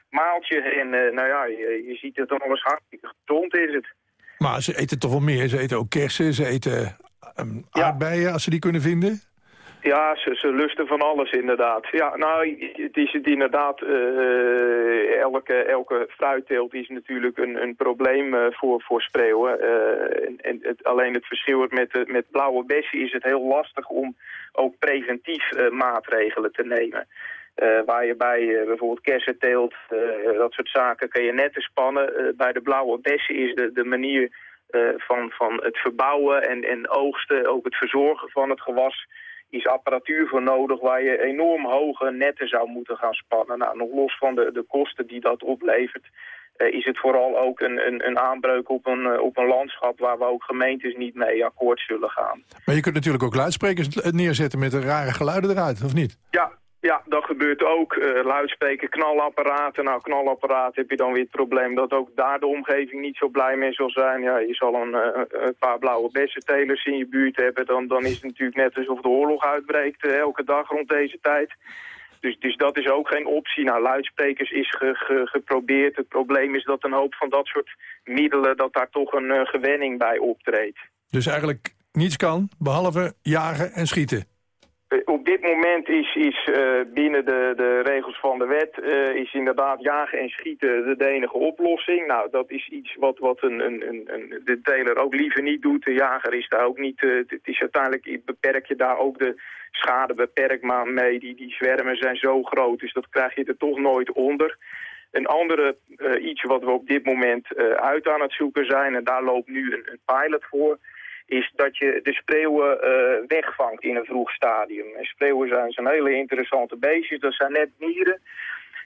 maaltje. En nou ja, je, je ziet het alles hartstikke gezond is het. Maar ze eten toch wel meer. Ze eten ook kersen, ze eten aardbeien als ze die kunnen vinden. Ja, ze, ze lusten van alles inderdaad. Ja, nou, het is het inderdaad, eh, elke, elke fruitteelt is natuurlijk een, een probleem eh, voor, voor spreeuwen. Eh, en en het, alleen het verschil met, met blauwe bessen is het heel lastig om ook preventief eh, maatregelen te nemen. Eh, waar je bij eh, bijvoorbeeld kersenteelt, eh, dat soort zaken, kan je netten spannen. Eh, bij de blauwe bessen is de, de manier eh, van, van het verbouwen en, en oogsten, ook het verzorgen van het gewas, is apparatuur voor nodig waar je enorm hoge netten zou moeten gaan spannen. Nou, nog los van de, de kosten die dat oplevert, eh, is het vooral ook een, een, een aanbreuk op een, eh, op een landschap waar we ook gemeentes niet mee akkoord zullen gaan. Maar je kunt natuurlijk ook luidsprekers neerzetten met de rare geluiden eruit, of niet? Ja, ja, dat gebeurt ook. Eh luidspreker, knalapparaten. Nou, knalapparaat heb je dan weer het probleem dat ook daar de omgeving niet zo blij mee zal zijn. Ja, je zal een, eh, een paar blauwe bessentelers in je buurt hebben. Dan, dan is het natuurlijk net alsof de oorlog uitbreekt eh, elke dag rond deze tijd. Dus, dus dat is ook geen optie. Nou, luidsprekers is ge- ge- geprobeerd. Het probleem is dat een hoop van dat soort middelen... dat daar toch een gewenning bij optreedt. Dus eigenlijk niets kan, behalve jagen en schieten. Eh, Op dit moment is, is eh, binnen de, de regels van de wet eh, is inderdaad jagen en schieten de, enige oplossing. Nou, dat is iets wat, wat een, een, een, de teler ook liever niet doet. De jager is daar ook niet... het is uiteindelijk beperk je daar ook de schade beperkt maar mee. Die, die zwermen zijn zo groot, dus dat krijg je er toch nooit onder. Een andere iets wat we op dit moment uit aan het zoeken zijn... en daar loopt nu een, een pilot voor is dat je de spreeuwen eh, wegvangt in een vroeg stadium. En spreeuwen zijn, zijn hele interessante beestjes. Dat zijn net mieren.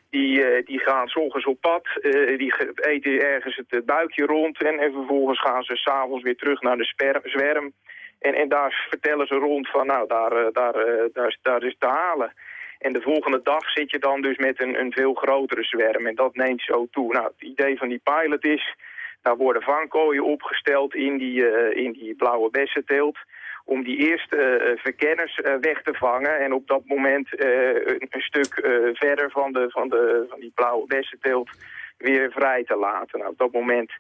Die, eh, die gaan s ochtends op pad, eh, die eten ergens het buikje rond... en, en vervolgens gaan ze s'avonds weer terug naar de zwerm. En, en daar vertellen ze rond van, nou, daar, daar, daar, daar is te halen. En de volgende dag zit je dan dus met een, een veel grotere zwerm. En dat neemt zo toe. Nou, het idee van die pilot is... Daar worden vangkooien opgesteld in die, eh, in die blauwe bessenteelt om die eerste eh, verkenners eh, weg te vangen. En op dat moment een, stuk verder van, de, van, de, van die blauwe bessenteelt weer vrij te laten. Nou, op dat moment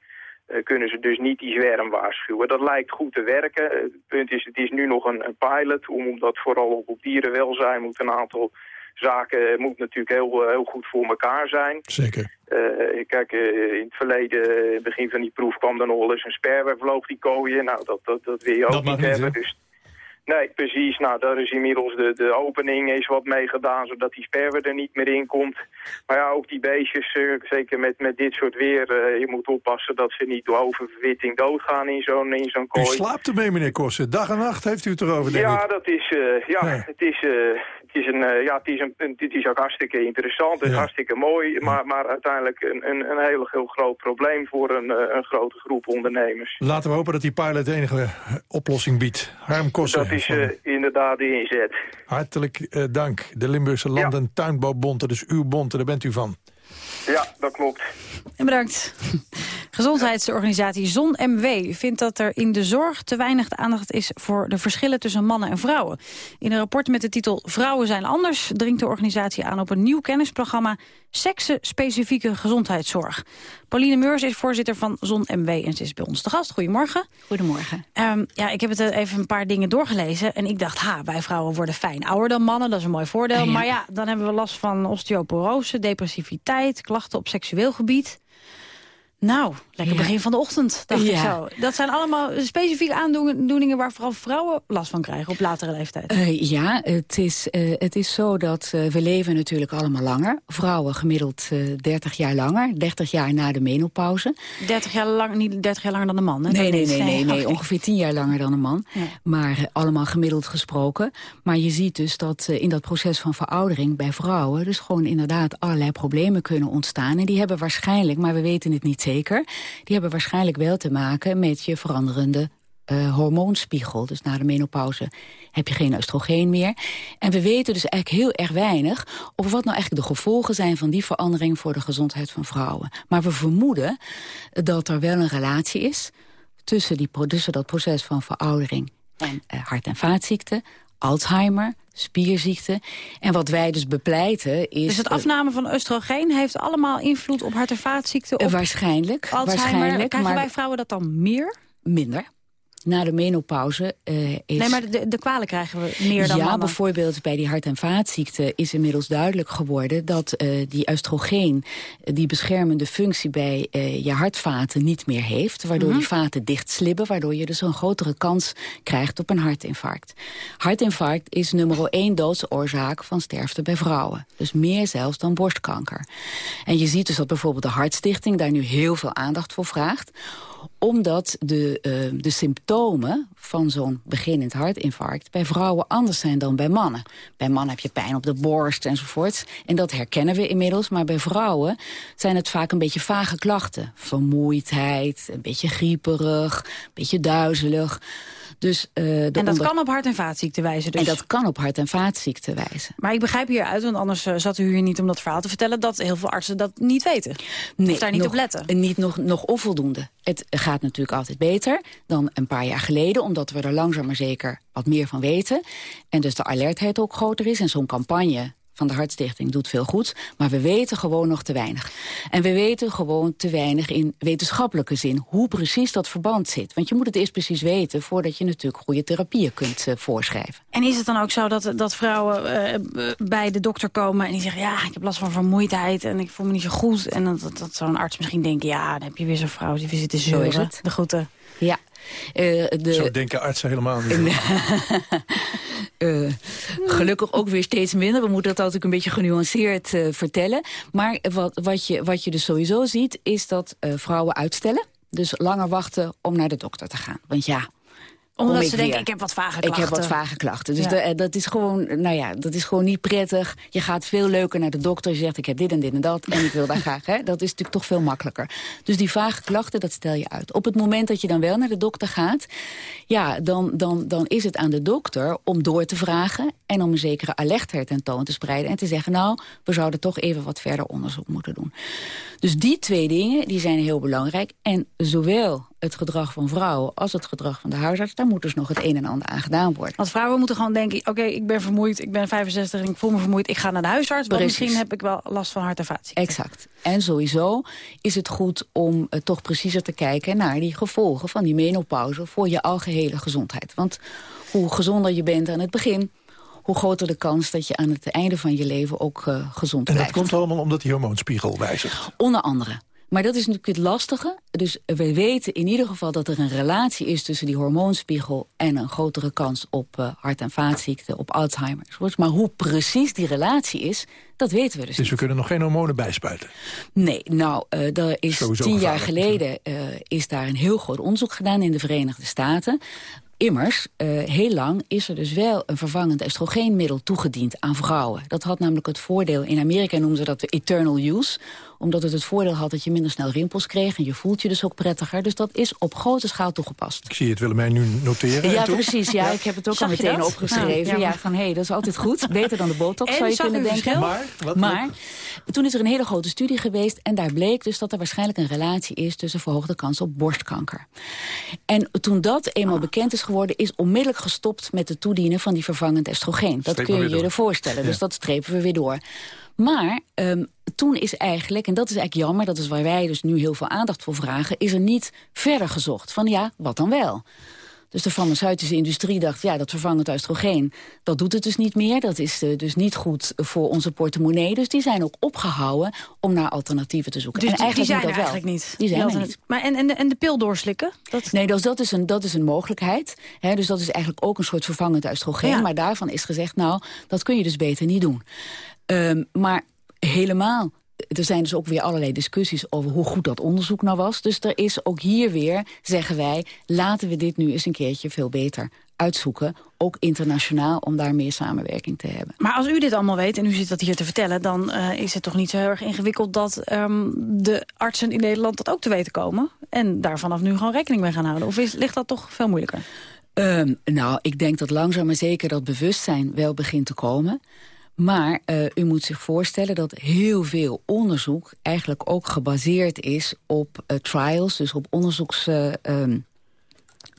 kunnen ze dus niet die zwerm waarschuwen. Dat lijkt goed te werken. Het punt is, het is nu nog een, pilot. Om, omdat vooral op dierenwelzijn moet een aantal zaken moet natuurlijk heel, eh, heel goed voor elkaar zijn. Zeker. Eh, kijk, eh, in het verleden, begin van die proef, kwam er nog wel eens een sperwer, vloog die kooien. Nou, dat, dat, dat wil je ook Dat niet hebben. Dus, nee, precies. Nou, daar is inmiddels de, de opening is wat mee gedaan, zodat die sperwer er niet meer in komt. Maar ja, ook die beestjes, eh, zeker met, met dit soort weer, eh, je moet oppassen dat ze niet door oververwitting doodgaan in zo'n in zo'n U kooi. slaapt ermee, meneer Kossen. Dag en nacht heeft u het erover, denk Ja, ik. dat is, eh, ja, het is, het is een, ja, het is een, het is ook hartstikke interessant en Ja. hartstikke mooi, maar, maar uiteindelijk een, een, een heel, heel groot probleem voor een, een grote groep ondernemers. Laten we hopen dat die pilot de enige oplossing biedt. Harm Kossen, is inderdaad de inzet. hartelijk eh, dank. De Limburgse Land- en Tuinbouwbond, dat is uw bond, daar bent u van. Ja, dat klopt. En bedankt. Gezondheidsorganisatie ZonMW vindt dat er in de zorg te weinig aandacht is voor de verschillen tussen mannen en vrouwen. In een rapport met de titel Vrouwen zijn anders dringt de organisatie aan op een nieuw kennisprogramma Seksen-specifieke gezondheidszorg. Pauline Meurs is voorzitter van ZonMW en ze is bij ons te gast. Goedemorgen. Goedemorgen. Ehm, ja, ik heb het eh, even een paar dingen doorgelezen en ik dacht, ha, wij vrouwen worden fijn ouder dan mannen, dat is een mooi voordeel. Ja. Maar ja, dan hebben we last van osteoporose, depressiviteit, klachten op seksueel gebied. Nou, lekker Ja. begin van de ochtend, dacht ik Ja. zo. Dat zijn allemaal specifieke aandoeningen waar vooral vrouwen last van krijgen op latere leeftijd. Eh, ja, het is, eh, het is zo dat eh, we leven natuurlijk allemaal langer. Vrouwen gemiddeld eh 30 jaar langer, 30 jaar na de menopauze. 30 jaar lang, niet 30 jaar langer dan de man, hè? Nee, nee, nee, nee, ongeveer 10 jaar langer dan een man. Ja. Maar allemaal gemiddeld gesproken. Maar je ziet dus dat in dat proces van veroudering bij vrouwen... dus gewoon inderdaad allerlei problemen kunnen ontstaan. En die hebben waarschijnlijk, maar we weten het niet zeker... die hebben waarschijnlijk wel te maken met je veranderende eh, hormoonspiegel. Dus na de menopauze heb je geen oestrogeen meer. En we weten dus eigenlijk heel erg weinig... over wat nou eigenlijk de gevolgen zijn van die verandering... voor de gezondheid van vrouwen. Maar we vermoeden dat er wel een relatie is... tussen, die, dat proces van veroudering en eh, hart- en vaatziekten... Alzheimer, spierziekten. En wat wij dus bepleiten is... Dus het afname van oestrogeen heeft allemaal invloed op hart- en vaatziekten? Op waarschijnlijk, Alzheimer. waarschijnlijk, Krijgen maar- wij vrouwen dat dan meer? minder. Na de menopauze eh, is... Nee, maar de, de kwalen krijgen we meer dan ja, mannen. bijvoorbeeld bij die hart- en vaatziekten is inmiddels duidelijk geworden... dat eh, die oestrogeen eh, die beschermende functie bij je hartvaten niet meer heeft. Waardoor Mhm. die vaten dichtslibben, waardoor je dus een grotere kans krijgt op een hartinfarct. Hartinfarct is nummer één doodsoorzaak van sterfte bij vrouwen. Dus meer zelfs dan borstkanker. En je ziet dus dat bijvoorbeeld de Hartstichting daar nu heel veel aandacht voor vraagt omdat de, eh, de symptomen van zo'n beginnend hartinfarct... bij vrouwen anders zijn dan bij mannen. Bij mannen heb je pijn op de borst enzovoort. En dat herkennen we inmiddels. Maar bij vrouwen zijn het vaak een beetje vage klachten. Vermoeidheid, een beetje grieperig, een beetje duizelig. Dus, eh, de En dat onder- kan op hart- en vaatziekten wijzen dus. En dat kan op hart- en vaatziekten wijzen. Maar ik begrijp hieruit, want anders eh, zat u hier niet om dat verhaal te vertellen... dat heel veel artsen dat niet weten. Nee, of daar niet nog, op letten. Niet nog, nog onvoldoende. Het gaat natuurlijk altijd beter dan een paar jaar geleden... omdat we er langzaam maar zeker wat meer van weten. En dus de alertheid ook groter is. En zo'n campagne van de Hartstichting doet veel goed. Maar we weten gewoon nog te weinig. En we weten gewoon te weinig in wetenschappelijke zin... hoe precies dat verband zit. Want je moet het eerst precies weten... voordat je natuurlijk goede therapieën kunt eh, voorschrijven. En is het dan ook zo dat, dat vrouwen eh, bij de dokter komen en die zeggen... ja, ik heb last van vermoeidheid en ik voel me niet zo goed. En dat, dat, dat zo'n arts misschien denkt... ja, dan heb je weer zo'n vrouw die weer zit te Zo zeuren. is het. De groeten. Ja. Eh, de, Zo denken artsen helemaal niet. Eh, gelukkig ook weer steeds minder. We moeten dat altijd een beetje genuanceerd eh, vertellen. Maar wat, wat, je, wat je dus sowieso ziet, is dat eh, vrouwen uitstellen. Dus langer wachten om naar de dokter te gaan. Want ja... Omdat ze ik denken, weer. ik heb wat vage Ik heb wat klachten. vage klachten. Dus Ja. de- eh, dat, is gewoon, nou ja, dat is gewoon niet prettig. Je gaat veel leuker naar de dokter. Je zegt, ik heb dit en dit en dat. En ik wil daar graag. Hè. Dat is natuurlijk toch veel makkelijker. Dus die vage klachten, dat stel je uit. Op het moment dat je dan wel naar de dokter gaat... ja, dan, dan, dan is het aan de dokter om door te vragen... en om een zekere alertheid tentoon te spreiden... en te zeggen, nou, we zouden toch even wat verder onderzoek moeten doen. Dus die twee dingen, die zijn heel belangrijk. En zowel het gedrag van vrouwen als het gedrag van de huisarts... daar moet dus nog het een en ander aan gedaan worden. Want vrouwen moeten gewoon denken, oké, ik ben vermoeid, ik ben 65 en ik voel me vermoeid. Ik ga naar de huisarts, want Precies. misschien heb ik wel last van hart- en vaatziekten. Exact. En sowieso is het goed om eh, toch preciezer te kijken... naar die gevolgen van die menopauze voor je algehele gezondheid. Want hoe gezonder je bent aan het begin... hoe groter de kans dat je aan het einde van je leven ook eh, gezond En dat blijft. komt allemaal omdat die hormoonspiegel wijzigt. Onder andere. Maar dat is natuurlijk het lastige. Dus we weten in ieder geval dat er een relatie is... tussen die hormoonspiegel en een grotere kans op eh, hart- en vaatziekten... op Alzheimer. Maar hoe precies die relatie is, dat weten we dus Dus we kunnen nog geen hormonen bijspuiten. Nee, nou, eh er is Sowieso tien jaar geleden eh, is daar een heel groot onderzoek gedaan in de Verenigde Staten. Immers, heel lang is er dus wel een vervangend estrogeenmiddel toegediend aan vrouwen. Dat had namelijk het voordeel, in Amerika noemen ze dat de eternal use omdat het het voordeel had dat je minder snel rimpels kreeg... en je voelt je dus ook prettiger. Dus dat is op grote schaal toegepast. Ik zie het Willemijn nu noteren. Ja, precies. Ja, ik heb het ook Zag al meteen dat? opgeschreven. Ah, ja, ja. van hé, hey, dat is altijd goed. Beter dan de botox, En zou je zag kunnen u denken. Maar, wat- Maar toen is er een hele grote studie geweest... en daar bleek dus dat er waarschijnlijk een relatie is... tussen verhoogde kans op borstkanker. En toen dat eenmaal bekend is geworden... is onmiddellijk gestopt met het toedienen van die vervangend estrogeen. Dat Streep kun je je je voorstellen. Dus Ja. dat strepen we weer door. Maar ehm, toen is eigenlijk, en dat is eigenlijk jammer... dat is waar wij dus nu heel veel aandacht voor vragen... is er niet verder gezocht van ja, wat dan wel? Dus de farmaceutische industrie dacht, ja, dat vervangend oestrogeen... dat doet het dus niet meer, dat is eh, dus niet goed voor onze portemonnee. Dus die zijn ook opgehouden om naar alternatieven te zoeken. Dus en die, die zijn moet er dat wel. eigenlijk niet. Die zijn er niet. Maar en, en, de, en de pil doorslikken? Dat... Nee, dus dat is een, dat is een mogelijkheid. Hè, dus dat is eigenlijk ook een soort vervangend oestrogeen. Ja. Maar daarvan is gezegd, nou, dat kun je dus beter niet doen. Ehm, maar helemaal... Er zijn dus ook weer allerlei discussies over hoe goed dat onderzoek nou was. Dus er is ook hier weer, zeggen wij... laten we dit nu eens een keertje veel beter uitzoeken. Ook internationaal, om daar meer samenwerking te hebben. Maar als u dit allemaal weet en u zit dat hier te vertellen... dan eh, is het toch niet zo heel erg ingewikkeld dat ehm, de artsen in Nederland dat ook te weten komen... en daar vanaf nu gewoon rekening mee gaan houden? Of is, ligt dat toch veel moeilijker? Ehm, nou, ik denk dat langzaam maar zeker dat bewustzijn wel begint te komen. Maar eh, u moet zich voorstellen dat heel veel onderzoek... eigenlijk ook gebaseerd is op eh, trials, dus op onderzoeks... eh, ehm,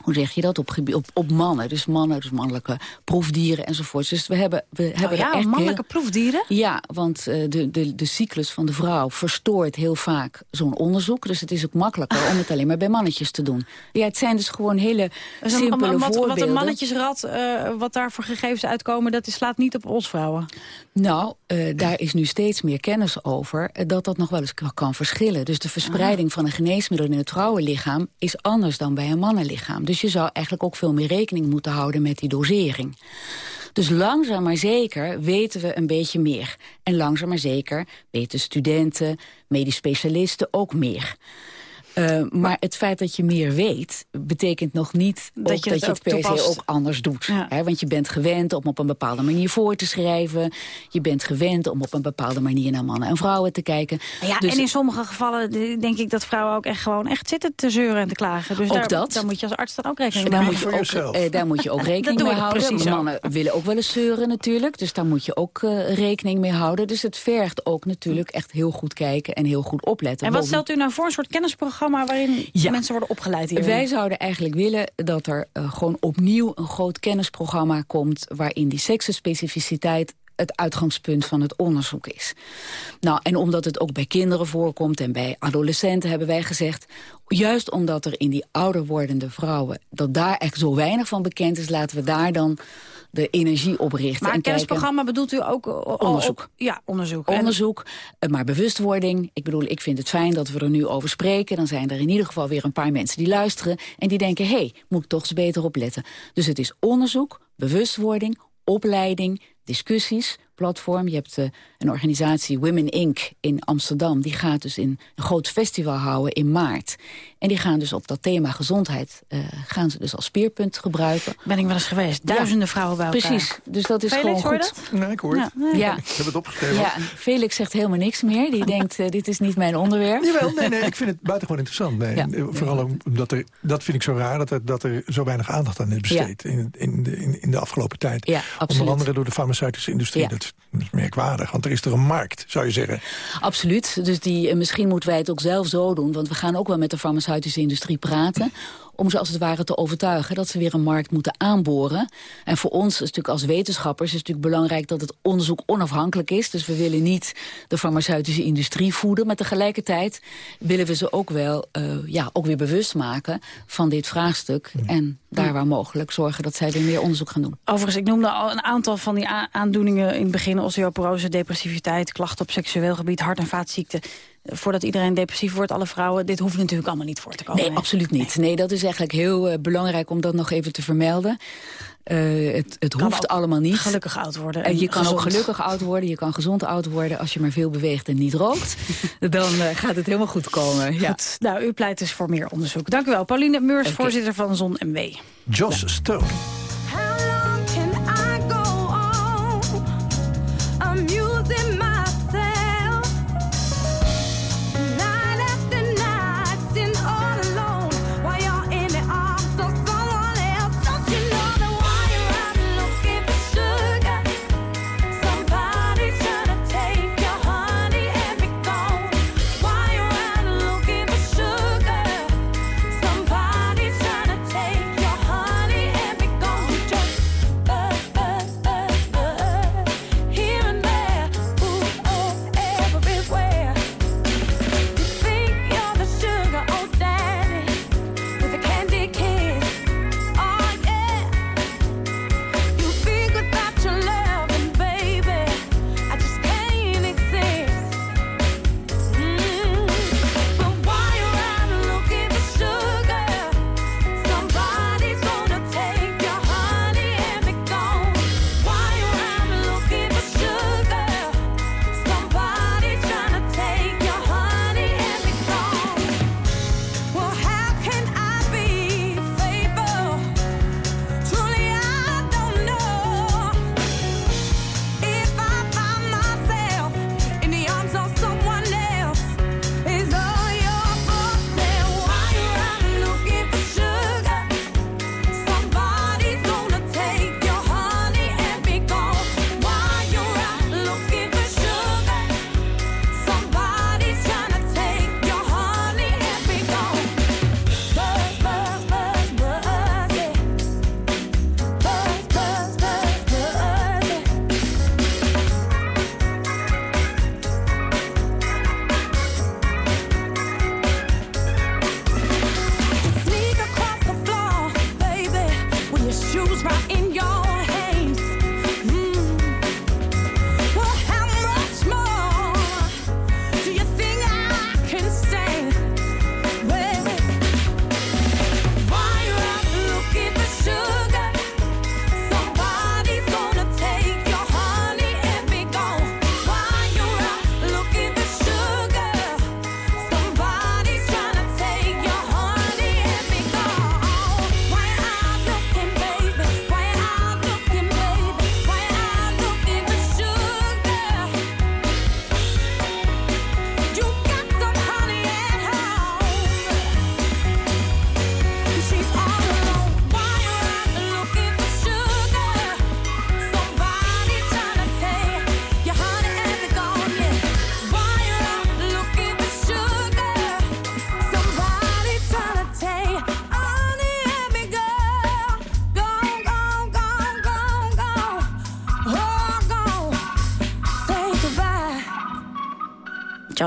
hoe zeg je dat, op, op, op mannen. Dus mannen, dus mannelijke proefdieren enzovoort. Dus we hebben, we hebben Oh ja, er echt mannelijke heel- proefdieren? Ja, want eh, de, de, de cyclus van de vrouw verstoort heel vaak zo'n onderzoek. Dus het is ook makkelijker om het alleen maar bij mannetjes te doen. Ja, het zijn dus gewoon hele Dus een- simpele wat, wat voorbeelden. een mannetjesrad, eh, wat daar voor gegevens uitkomen... dat slaat niet op ons vrouwen. Nou, eh, daar is nu steeds meer kennis over eh, dat dat nog wel eens kan- kan verschillen. Dus de verspreiding van een geneesmiddel in het vrouwenlichaam is anders dan bij een mannenlichaam. Dus je zou eigenlijk ook veel meer rekening moeten houden met die dosering. Dus langzaam maar zeker weten we een beetje meer. En langzaam maar zeker weten studenten, medisch specialisten ook meer. Eh, maar het feit dat je meer weet, betekent nog niet Dat ook je dat het je het ook per se ook anders doet. Hè, want je bent gewend om op een bepaalde manier voor te schrijven. Je bent gewend om op een bepaalde manier naar mannen en vrouwen te kijken. Ja, Dus- en in sommige gevallen denk ik dat vrouwen ook echt gewoon echt zitten te zeuren en te klagen. Dus Ook daar, dat. daar moet je als arts dan ook rekening daar mee moet, je houden. ook, eh, daar moet je ook Dat rekening doe mee ik houden. precies ook. Mannen willen ook wel eens zeuren natuurlijk. Dus daar moet je ook eh, rekening mee houden. Dus het vergt ook natuurlijk echt heel goed kijken en heel goed opletten. En wat Boven- stelt u nou voor, een soort kennisprogramma... waarin mensen worden opgeleid? Wij zouden eigenlijk willen dat er eh, gewoon opnieuw een groot kennisprogramma komt... waarin die seksenspecificiteit het uitgangspunt van het onderzoek is. Nou, en omdat het ook bij kinderen voorkomt en bij adolescenten hebben wij gezegd... juist omdat er in die ouder wordende vrouwen... dat daar echt zo weinig van bekend is, laten we daar dan de energie op richten. Maar en een kennisprogramma bedoelt u ook... Onderzoek. op- ja, onderzoek. Onderzoek, eh, maar bewustwording. Ik bedoel, ik vind het fijn dat we er nu over spreken. Dan zijn er in ieder geval weer een paar mensen die luisteren... en die denken, hé, hey, moet ik toch eens beter opletten. Dus het is onderzoek, bewustwording, opleiding, discussies, platform. Je hebt eh, een organisatie, Women Inc. in Amsterdam. Die gaat dus in een groot festival houden in maart. En die gaan dus op dat thema gezondheid... eh, gaan ze dus als speerpunt gebruiken. Ben ik wel eens geweest. Duizenden vrouwen bij elkaar. Precies, dus dat is Felix, gewoon goed. dat? Nee, ik hoor het. Ja, nee. Ja. Ik heb het opgeschreven. Ja, Felix zegt helemaal niks meer. Die denkt, eh, dit is niet mijn onderwerp. Jawel, nee, nee, ik vind het buitengewoon interessant. Nee, Ja. Vooral omdat er, dat vind ik zo raar, dat er, dat er zo weinig aandacht aan is besteed in, in, de, in, in de afgelopen tijd. Ja, absoluut. Onder andere door de farmaceutische industrie. Ja. Dat, is merkwaardig, want er is er een markt, zou je zeggen. Absoluut. Dus die, eh, misschien moeten wij het ook zelf zo doen. Want we gaan ook wel met de farmaceutische industrie praten. Om ze als het ware te overtuigen dat ze weer een markt moeten aanboren. En voor ons, is natuurlijk als wetenschappers, is het natuurlijk belangrijk dat het onderzoek onafhankelijk is. Dus we willen niet de farmaceutische industrie voeden. Maar tegelijkertijd willen we ze ook wel eh, ja, ook weer bewust maken van dit vraagstuk. En daar waar mogelijk zorgen dat zij weer meer onderzoek gaan doen. Overigens, ik noemde al een aantal van die aandoeningen in het begin. Osteoporose, depressiviteit, klachten op seksueel gebied, hart- en vaatziekten. Voordat iedereen depressief wordt, alle vrouwen. Dit hoeft natuurlijk allemaal niet voor te komen. Nee, absoluut niet. Nee, dat is eigenlijk heel eh, belangrijk om dat nog even te vermelden. Eh, het het hoeft allemaal niet. gelukkig oud worden. En je kan ook gelukkig oud worden. Je kan gezond oud worden als je maar veel beweegt en niet rookt. dan eh, gaat het helemaal goed komen. Ja. Goed, nou, u pleit dus voor meer onderzoek. Dank u wel. Pauline Meurs, voorzitter van Zon MW. Joss Stone.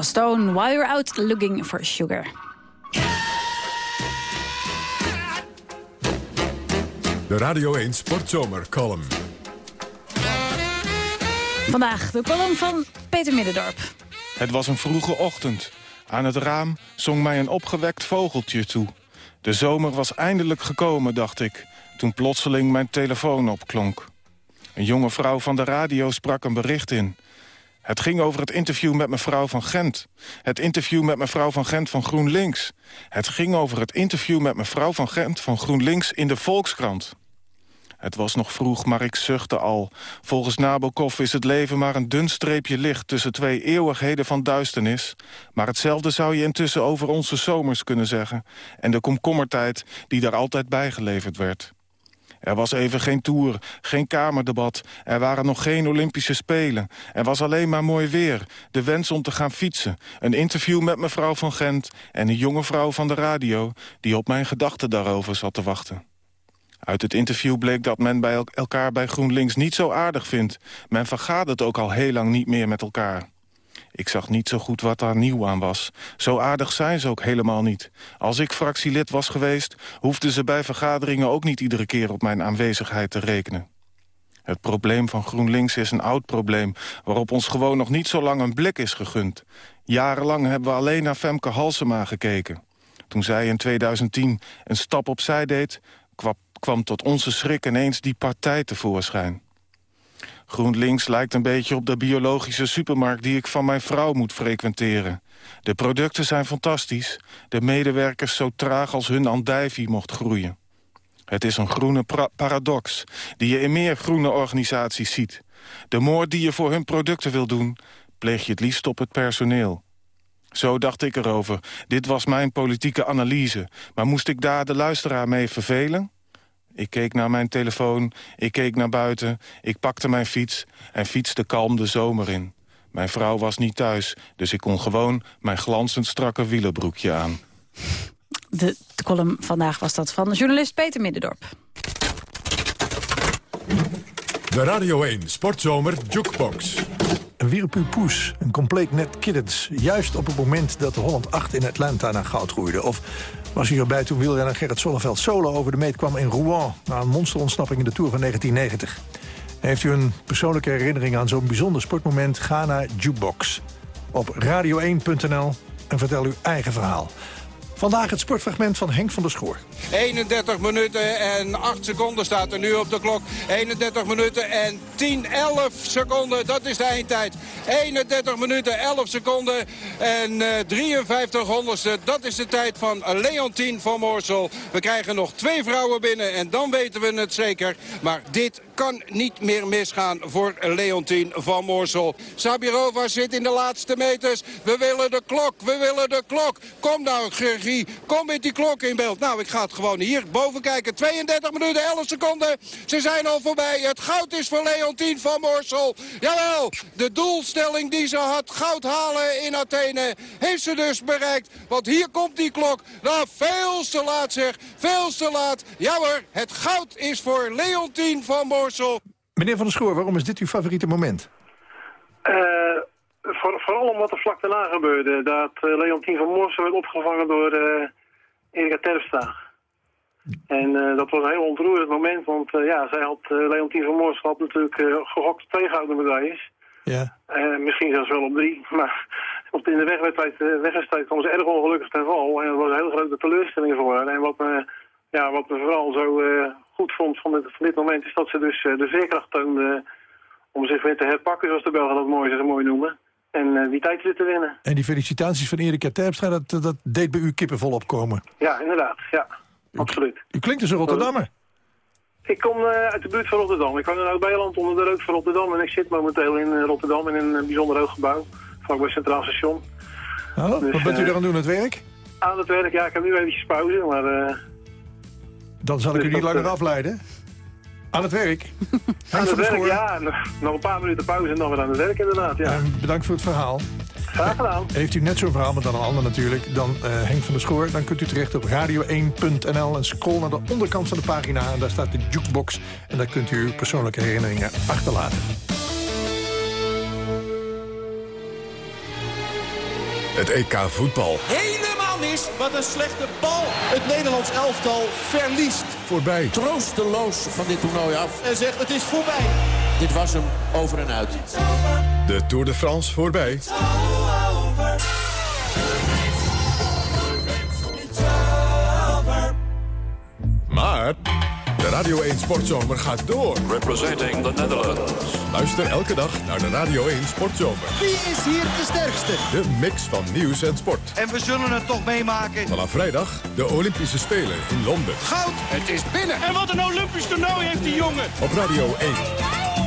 Stone, While You're Out Looking for Sugar. De Radio 1 Sportzomer column. Vandaag de column van Peter Middendorp. Het was een vroege ochtend. Aan het raam zong mij een opgewekt vogeltje toe. De zomer was eindelijk gekomen, dacht ik, toen plotseling mijn telefoon opklonk. Een jonge vrouw van de radio sprak een bericht in. Het ging over het interview met mevrouw van Gent. Het interview met mevrouw van Gent van GroenLinks. Het ging over het interview met mevrouw van Gent van GroenLinks in de Volkskrant. Het was nog vroeg, maar ik zuchtte al. Volgens Nabokov is het leven maar een dun streepje licht... tussen twee eeuwigheden van duisternis. Maar hetzelfde zou je intussen over onze zomers kunnen zeggen... en de komkommertijd die daar altijd bijgeleverd werd. Er was even geen tour, geen kamerdebat. Er waren nog geen Olympische Spelen. Er was alleen maar mooi weer. De wens om te gaan fietsen. Een interview met mevrouw van Gent en een jonge vrouw van de radio... die op mijn gedachten daarover zat te wachten. Uit het interview bleek dat men bij elkaar bij GroenLinks niet zo aardig vindt. Men vergadert ook al heel lang niet meer met elkaar. Ik zag niet zo goed wat daar nieuw aan was. Zo aardig zijn ze ook helemaal niet. Als ik fractielid was geweest, hoefden ze bij vergaderingen ook niet iedere keer op mijn aanwezigheid te rekenen. Het probleem van GroenLinks is een oud probleem... waarop ons gewoon nog niet zo lang een blik is gegund. Jarenlang hebben we alleen naar Femke Halsema gekeken. Toen zij in 2010 een stap opzij deed... kwam tot onze schrik ineens die partij tevoorschijn. GroenLinks lijkt een beetje op de biologische supermarkt... die ik van mijn vrouw moet frequenteren. De producten zijn fantastisch. De medewerkers zo traag als hun andijvie mocht groeien. Het is een groene paradox die je in meer groene organisaties ziet. De moord die je voor hun producten wil doen... pleeg je het liefst op het personeel. Zo dacht ik erover. Dit was mijn politieke analyse. Maar moest ik daar de luisteraar mee vervelen? Ik keek naar mijn telefoon, ik keek naar buiten, ik pakte mijn fiets... en fietste kalm de zomer in. Mijn vrouw was niet thuis, dus ik kon gewoon mijn glanzend strakke wielenbroekje aan. De, de column vandaag was dat van journalist Peter Middendorp. De Radio 1 Sportzomer Jukebox. Een Wierpupoes, een compleet net kiddens. Juist op het moment dat de Holland 8 in Atlanta naar goud groeide. Of was hij erbij toen wielrenner Gerrit Zonneveld solo over de meet kwam in Rouen... na een monsterontsnapping in de Tour van 1990. Heeft u een persoonlijke herinnering aan zo'n bijzonder sportmoment... ga naar Jukebox op radio1.nl en vertel uw eigen verhaal. Vandaag het sportfragment van Henk van der Schoor. 31 minuten en 8 seconden staat er nu op de klok. 31 minuten en 10, 11 seconden, dat is de eindtijd. 31 minuten, 11 seconden en uh, 53 honderdste. Dat is de tijd van Leontien van Moorsel. We krijgen nog twee vrouwen binnen en dan weten we het zeker. Maar dit kan niet meer misgaan voor Leontien van Moorsel. Sabirova zit in de laatste meters. We willen de klok, we willen de klok. Kom nou, Gergie, kom met die klok in beeld. Nou, ik ga gewoon hier boven kijken. 32 minuten, 11 seconden. Ze zijn al voorbij. Het goud is voor Leontien van Moorsel. Jawel, de doelstelling die ze had, goud halen in Athene, heeft ze dus bereikt. Want hier komt die klok. Nou, veel te laat zeg, veel te laat. Ja hoor, het goud is voor Leontien van Moorsel. Meneer Van der Schoor, waarom is dit uw favoriete moment? Uh, voor, vooral omdat er vlak daarna gebeurde. Dat uh, Leontien van Moorsel werd opgevangen door uh, Erika Terpstra. En dat was een heel ontroerend moment, want ja, zij had, Leontien van Moorsel had natuurlijk gehokt op twee gouden medailles. Ja. misschien zelfs wel op drie, maar op in de wegwedstrijd, wegwedstrijd kwam ze erg ongelukkig ten val. En dat was een hele grote teleurstelling voor haar. En wat me, ja, wat me vooral zo goed vond van dit, van dit moment is dat ze dus uh, de veerkracht toonde om zich weer te herpakken, zoals de Belgen dat mooi, zo mooi noemen. En uh, die tijd weer te winnen. En die felicitaties van Erika Terpstra, dat, dat deed bij u kippenvol opkomen. Ja, inderdaad. Ja, absoluut. U klinkt dus een Rotterdammer. Ik kom uh, uit de buurt van Rotterdam. Ik woon in Oud-Beiland onder de rook van Rotterdam. En ik zit momenteel in Rotterdam in een bijzonder hoog gebouw. Vlakbij Centraal Station. Oh, dus, wat bent u daar aan doen, het werk? Aan het werk, ja. Ik heb nu eventjes pauze, maar... Dan zal ik u niet langer afleiden. Aan het werk. Aan het werk, ja. Nog een paar minuten pauze en dan weer aan het werk inderdaad, ja. En bedankt voor het verhaal. Graag gedaan. Heeft u net zo'n verhaal, maar dan een ander natuurlijk, dan uh, Henk van der Schoor... dan kunt u terecht op radio1.nl en scroll naar de onderkant van de pagina... en daar staat de jukebox en daar kunt u uw persoonlijke herinneringen achterlaten. Het EK voetbal. Helemaal mis. Wat een slechte bal. Het Nederlands elftal verliest. Voorbij. Troosteloos van dit toernooi af. En zegt het is voorbij. Dit was hem over en uit. De Tour de France voorbij. Maar de Radio 1 Sportzomer gaat door. Representing the Netherlands. Luister elke dag naar de Radio 1 Sportzomer. Wie is hier de sterkste? De mix van nieuws en sport. En we zullen het toch meemaken. Vanaf vrijdag de Olympische Spelen in Londen. Goud, het is binnen. En wat een Olympisch toernooi heeft die jongen. Op Radio 1.